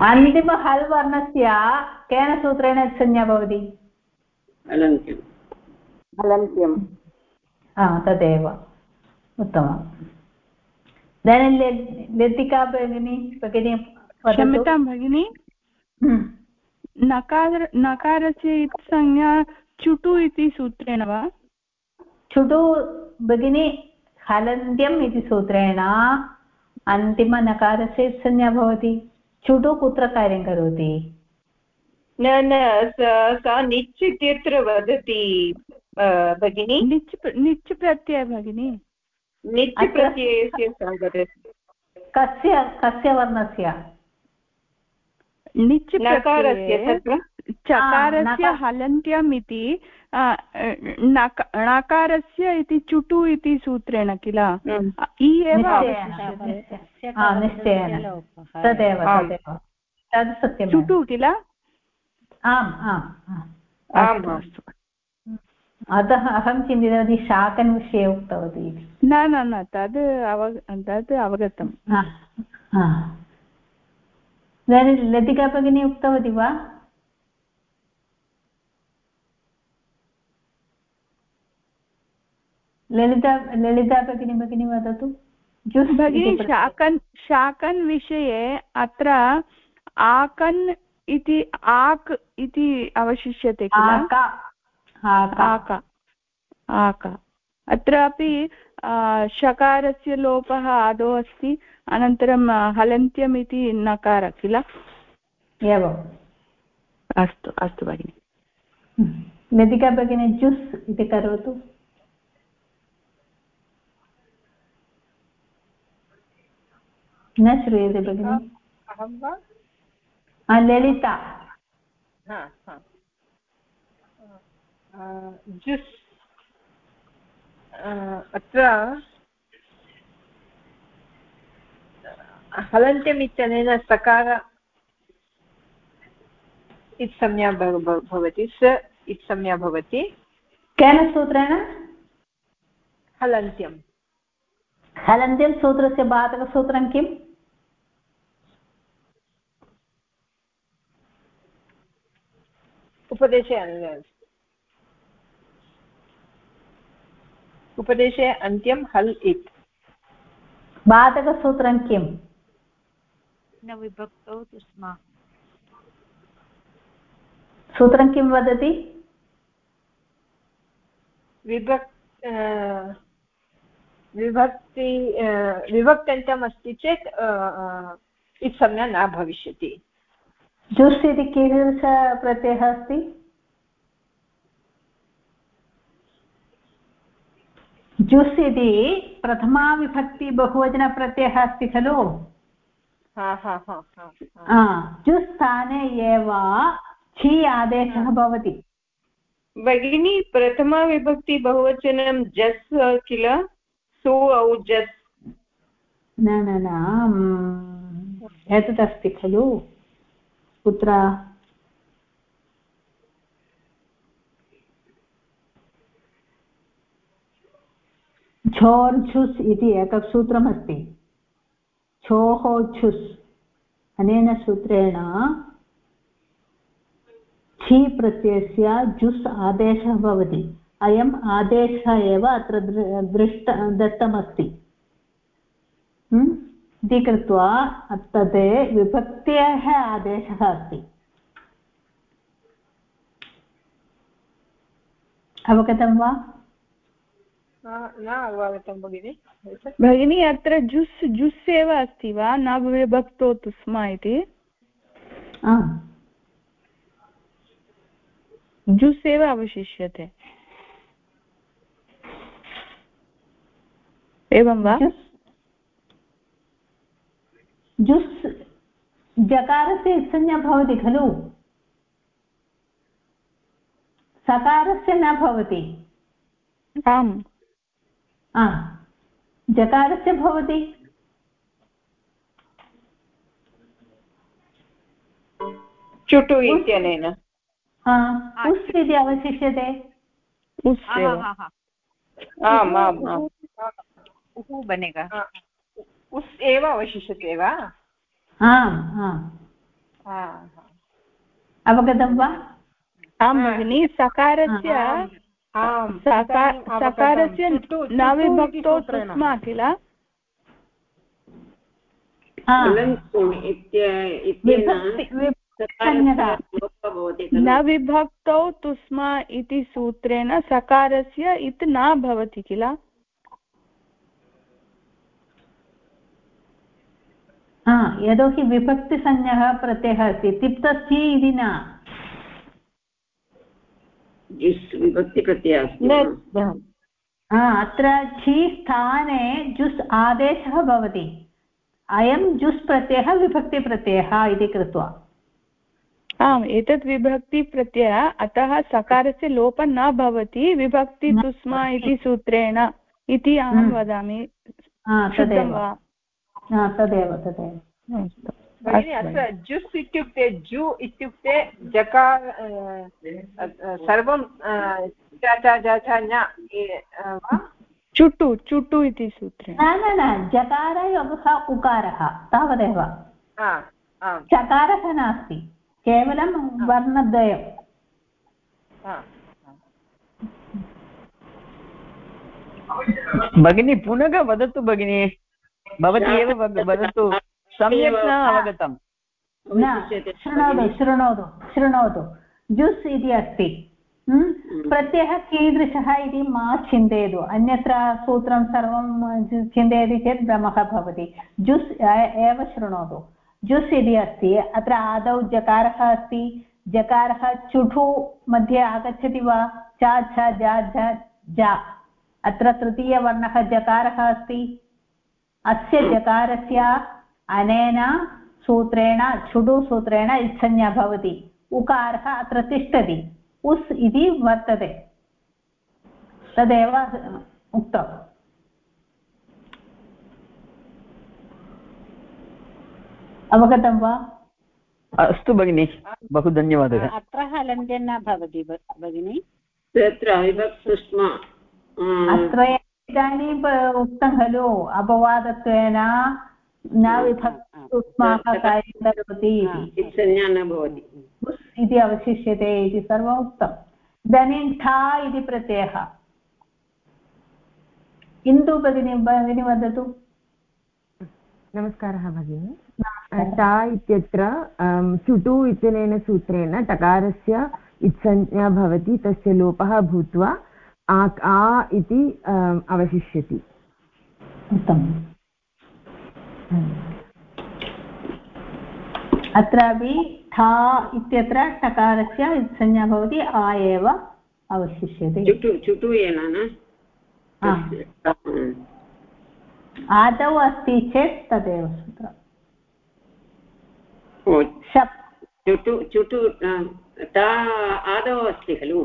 अन्तिम हल् वर्णस्य केन सूत्रेण संज्ञा भवति? तदेव। उत्तमम्। इदानीं लतिका भगिनी भगिनी क्षम्यतां भगिनि। हम्म। नकार नकारस्य संज्ञा चुटु इति सूत्रेण वा? चुटु भगिनी हलन्त्यम् इति सूत्रेण अन्तिमनकारस्य संज्ञा भवति चुटु कुत्र कार्यं करोति। न न सा निच् इत्यत्र वदति भगिनी। निच् निच् प्रत्यय भगिनी निच् प्रत्ययस्य कस्य कस्य वर्णस्य? निच् चकारस्य हलन्त्यम् इति णकारस्य इति चुटु इति सूत्रेण किल? इ एव निश्चयेन तदेव तदेव। तद् सत्यं चुटु किल? आम् आम् अस्तु। अतः अहं चिन्तितवती शाकन् विषये उक्तवती। न न न तद् अव तद् अवगतम्। इदानीं लतिका भगिनी उक्तवती वा? ललिता ललिता भगिनी भगिनी वदतु भगिनी शाकन् शाकन् विषये अत्र आकन् इति आक् इति अवशिष्यते किल? आक। आक। अत्रापि शकारस्य लोपः आदौ अस्ति अनन्तरं हलन्त्यम् इति नकार किल? एवम्। अस्तु अस्तु भगिनि। लतिका भगिनी जुस् इति करोतु। न श्रूयते भगिनि अहं वा ललिता जुस् अत्र हलन्त्यम् इत्यनेन सकार इत्संज्ञा भवति स इत्संज्ञा भवति केन सूत्रेण हलन्त्यम् हलन्त्यं सूत्रस्य बाधकसूत्रं किम् उपदेशे उपदेशे अन्त्यं हल् इत्। बाधकसूत्रं किम्? न विभक्तौ स्म सूत्रं किं वदति? विभक् विभक्ति विभक्त्यन्तम् अस्ति चेत् इत्संज्ञा न भविष्यति। जुस् इति कीदृशप्रत्ययः अस्ति? जुस् इति प्रथमाविभक्ति बहुवचनप्रत्ययः अस्ति खलु? जुस् स्थाने एव छि आदेशः भवति। भगिनी प्रथमाविभक्ति बहुवचनं जस् किल? सु औ जस्। न न न एतदस्ति खलु। कुत्र झोर्झुस् इति एकं सूत्रमस्ति। छोः झुस् अनेन सूत्रेण छि प्रत्ययस्य जुस् आदेशः भवति। अयम् आदेशः एव अत्र दृष्ट, दत्तमस्ति। इति कृत्वा तत् विभक्तेः आदेशः अस्ति। अवगतं वा? न अवगतं भगिनि। भगिनी अत्र जुस् जुस् एव अस्ति वा? न विभक्तोतु स्म इति। जुस् एव अवशिष्यते। एवं वा? जुस् जकारस्य संज्ञा भवति खलु? सकारस्य न भवति। आम्। जकारस्य भवति। चुटु इत्यनेन। उस् इति अवशिष्यते। आम् आम् आम्। बनेगा। उस् एव अवशिष्यते वा? अवगतं वा? आं भगिनि सकारस्य सकारस्य न विभक्तौ स्म किल? न विभक्तौ तु स्म इति सूत्रेण सकारस्य इत् न भवति किल? यतोहि विभक्तिसंज्ञः प्रत्ययः अस्ति तिप्तस्थि इति न। अत्र छि स्थाने जुस् आदेशः भवति। अयं जुस् प्रत्ययः विभक्तिप्रत्ययः इति कृत्वा। आम् एतत् विभक्तिप्रत्ययः अतः सकारस्य लोपः न भवति विभक्ति तुस्म इति सूत्रेण इति अहं वदामि। तदेव तदेव। भगिनि अत्र जुस् इत्युक्ते जु इत्युक्ते जकार सर्वं चुटु चुटु इति सूत्रे। न न न जकारयोगः उकारः तावदेव। चकारः नास्ति केवलं वर्णद्वयम्। भगिनी पुनः वदतु भगिनी। भवती एव वदतु. सम्यक् न अवगतम्. न शृणोतु शृणोतु शृणोतु. जुस् इति अस्ति. प्रत्ययः कीदृशः इति मा चिन्तयतु. अन्यत्र सूत्रं सर्वं चिन्तयति चेत् भ्रमः भवति. जुस् एव शृणोतु. जुस् इति अस्ति. अत्र आदौ जकारः अस्ति. जकारः चुठु मध्ये आगच्छति वा? च छ जा झ जा. अत्र तृतीयवर्णः जकारः अस्ति. अस्य जकारस्य अनेन सूत्रेण छुडु सूत्रेण इत्संज्ञा भवति। उकारः अत्र तिष्ठति। उस् इति वर्तते। तदेव उक्तम् अवगतं वा? अस्तु भगिनि बहु धन्यवादः। अत्र हलन्त्य न भवति भगिनि। तत्र अविभक्तुष्मा अत्र इदानीम् उक्तं खलु अपवादत्वेन न विभक्तुस्माः कार्यं करोति संज्ञा न भवति। इति अवशिष्यते इति सर्वम् उक्तम्। इदानीं ठा इति प्रत्ययः। इन्दु भगिनी भगिनी वदतु। नमस्कारः भगिनि। टा इत्यत्र चुटु इत्यनेन सूत्रेण टकारस्य इत्संज्ञा भवति तस्य लोपः भूत्वा आ आ इति अवशिष्यति। उत्तमम्। अत्रापि ठा इत्यत्र टकारस्य संज्ञा भवति आ एव अवशिष्यते। चुटु चुटु येन न? आदौ अस्ति चेत् तदेव चुटु चुटु आदौ अस्ति खलु?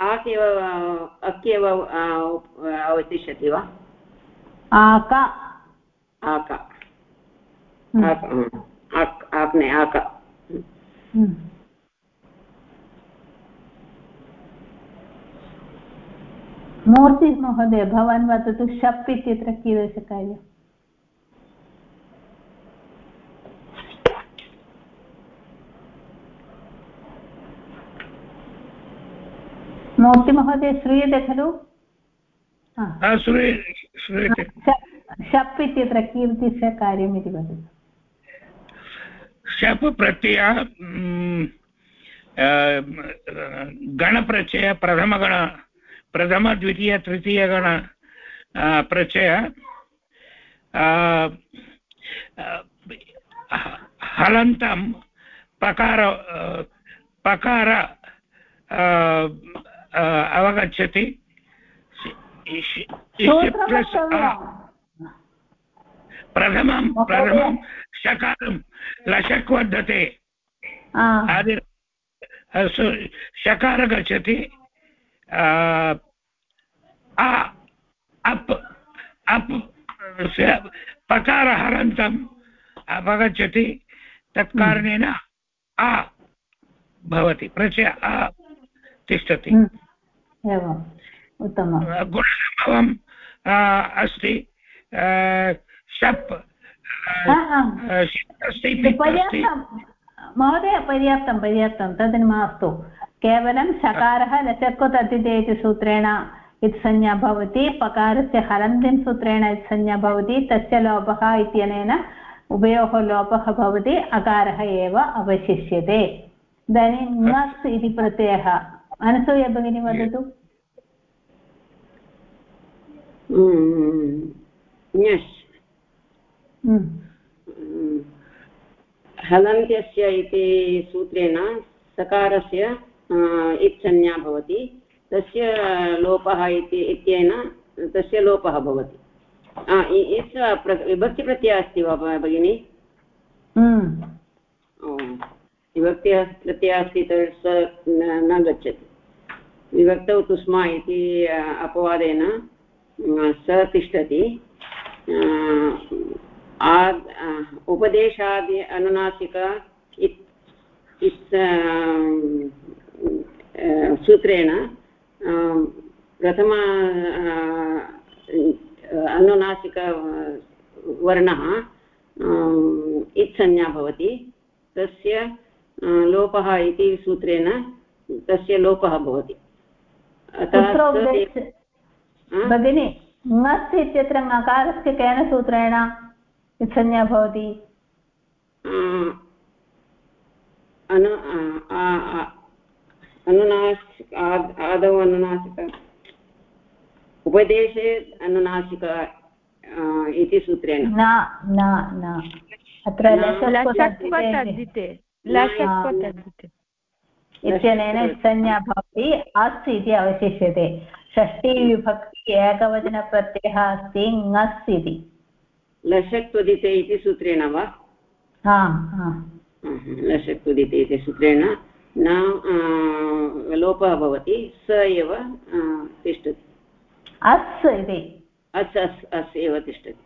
आक् एव अक् एव अवतिष्यति वा? आक। आक। आक्ने आक मूर्ति महोदय भवान् वदतु शप् इत्यत्र कीदृशकार्यम्? मूर्तिमहोदय श्रूयते खलु? शप् इत्यत्र कीर्तिस्य कार्यम् इति वदतु। शप् प्रत्यय गणप्रत्यय प्रथमगण प्रथम द्वितीय तृतीयगण प्रत्यय हलन्तं पकार पकार अवगच्छति प्लस् प्रथमं प्रथमं शकारं लशक् वर्धते शकार गच्छति अप् अप् पकारहरन्तम् अवगच्छति तत्कारणेन आ भवति प्रचय आ तिष्ठति। एवम् उत्तमं गुणसम्भवम् अस्ति शप् महोदय पर्याप्तं पर्याप्तं तद् मास्तु केवलं शकारः लचक्को तद्धिते इति सूत्रेण इत्संज्ञा भवति पकारस्य हलन्तिं सूत्रेण इत्संज्ञा भवति तस्य लोपः इत्यनेन उभयोः लोपः भवति अकारः एव अवशिष्यते। इदानीं ङस् इति प्रत्ययः। अनसूय भगिनी वदतु हलन्त्यस्य इति सूत्रेण सकारस्य इत्संज्ञा भवति तस्य लोपः इति इत्येन तस्य लोपः भवति इस् विभक्तिप्रत्ययः अस्ति वा भगिनि विभक्तिः प्रत्ययः अस्ति तत् न गच्छति विभक्तौ तुष्मा इति अपवादेन स तिष्ठति. उपदेशादि अनुनासिक सूत्रेण प्रथम अनुनासिकवर्णः इत्संज्ञा भवति. तस्य लोपः इति सूत्रेण तस्य लोपः भवति. भगिनि ङस् इत्यत्र ङकारस्य केन सूत्रेण संज्ञा भवति? अनुनासिक आदौ अनुनासिक उपदेशे अनुनासिक इति सूत्रेण। न न न। अत्र इत्यनेन संज्ञा भवति अस् इति अवशिष्यते। षष्टिविभक्ति एकवचनप्रत्ययः अस्ति ङस् इति। लषक् इति सूत्रेण वा? लषक् इति सूत्रेण। न लोपः भवति स एव तिष्ठति। अस् इति। अस् अस् अस् एव तिष्ठति।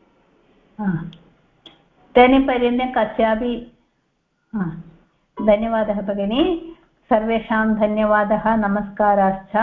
इदानीं पर्यन्तं कस्यापि धन्यवादः भगिनी। सर्वेषां धन्यवादः नमस्काराश्च।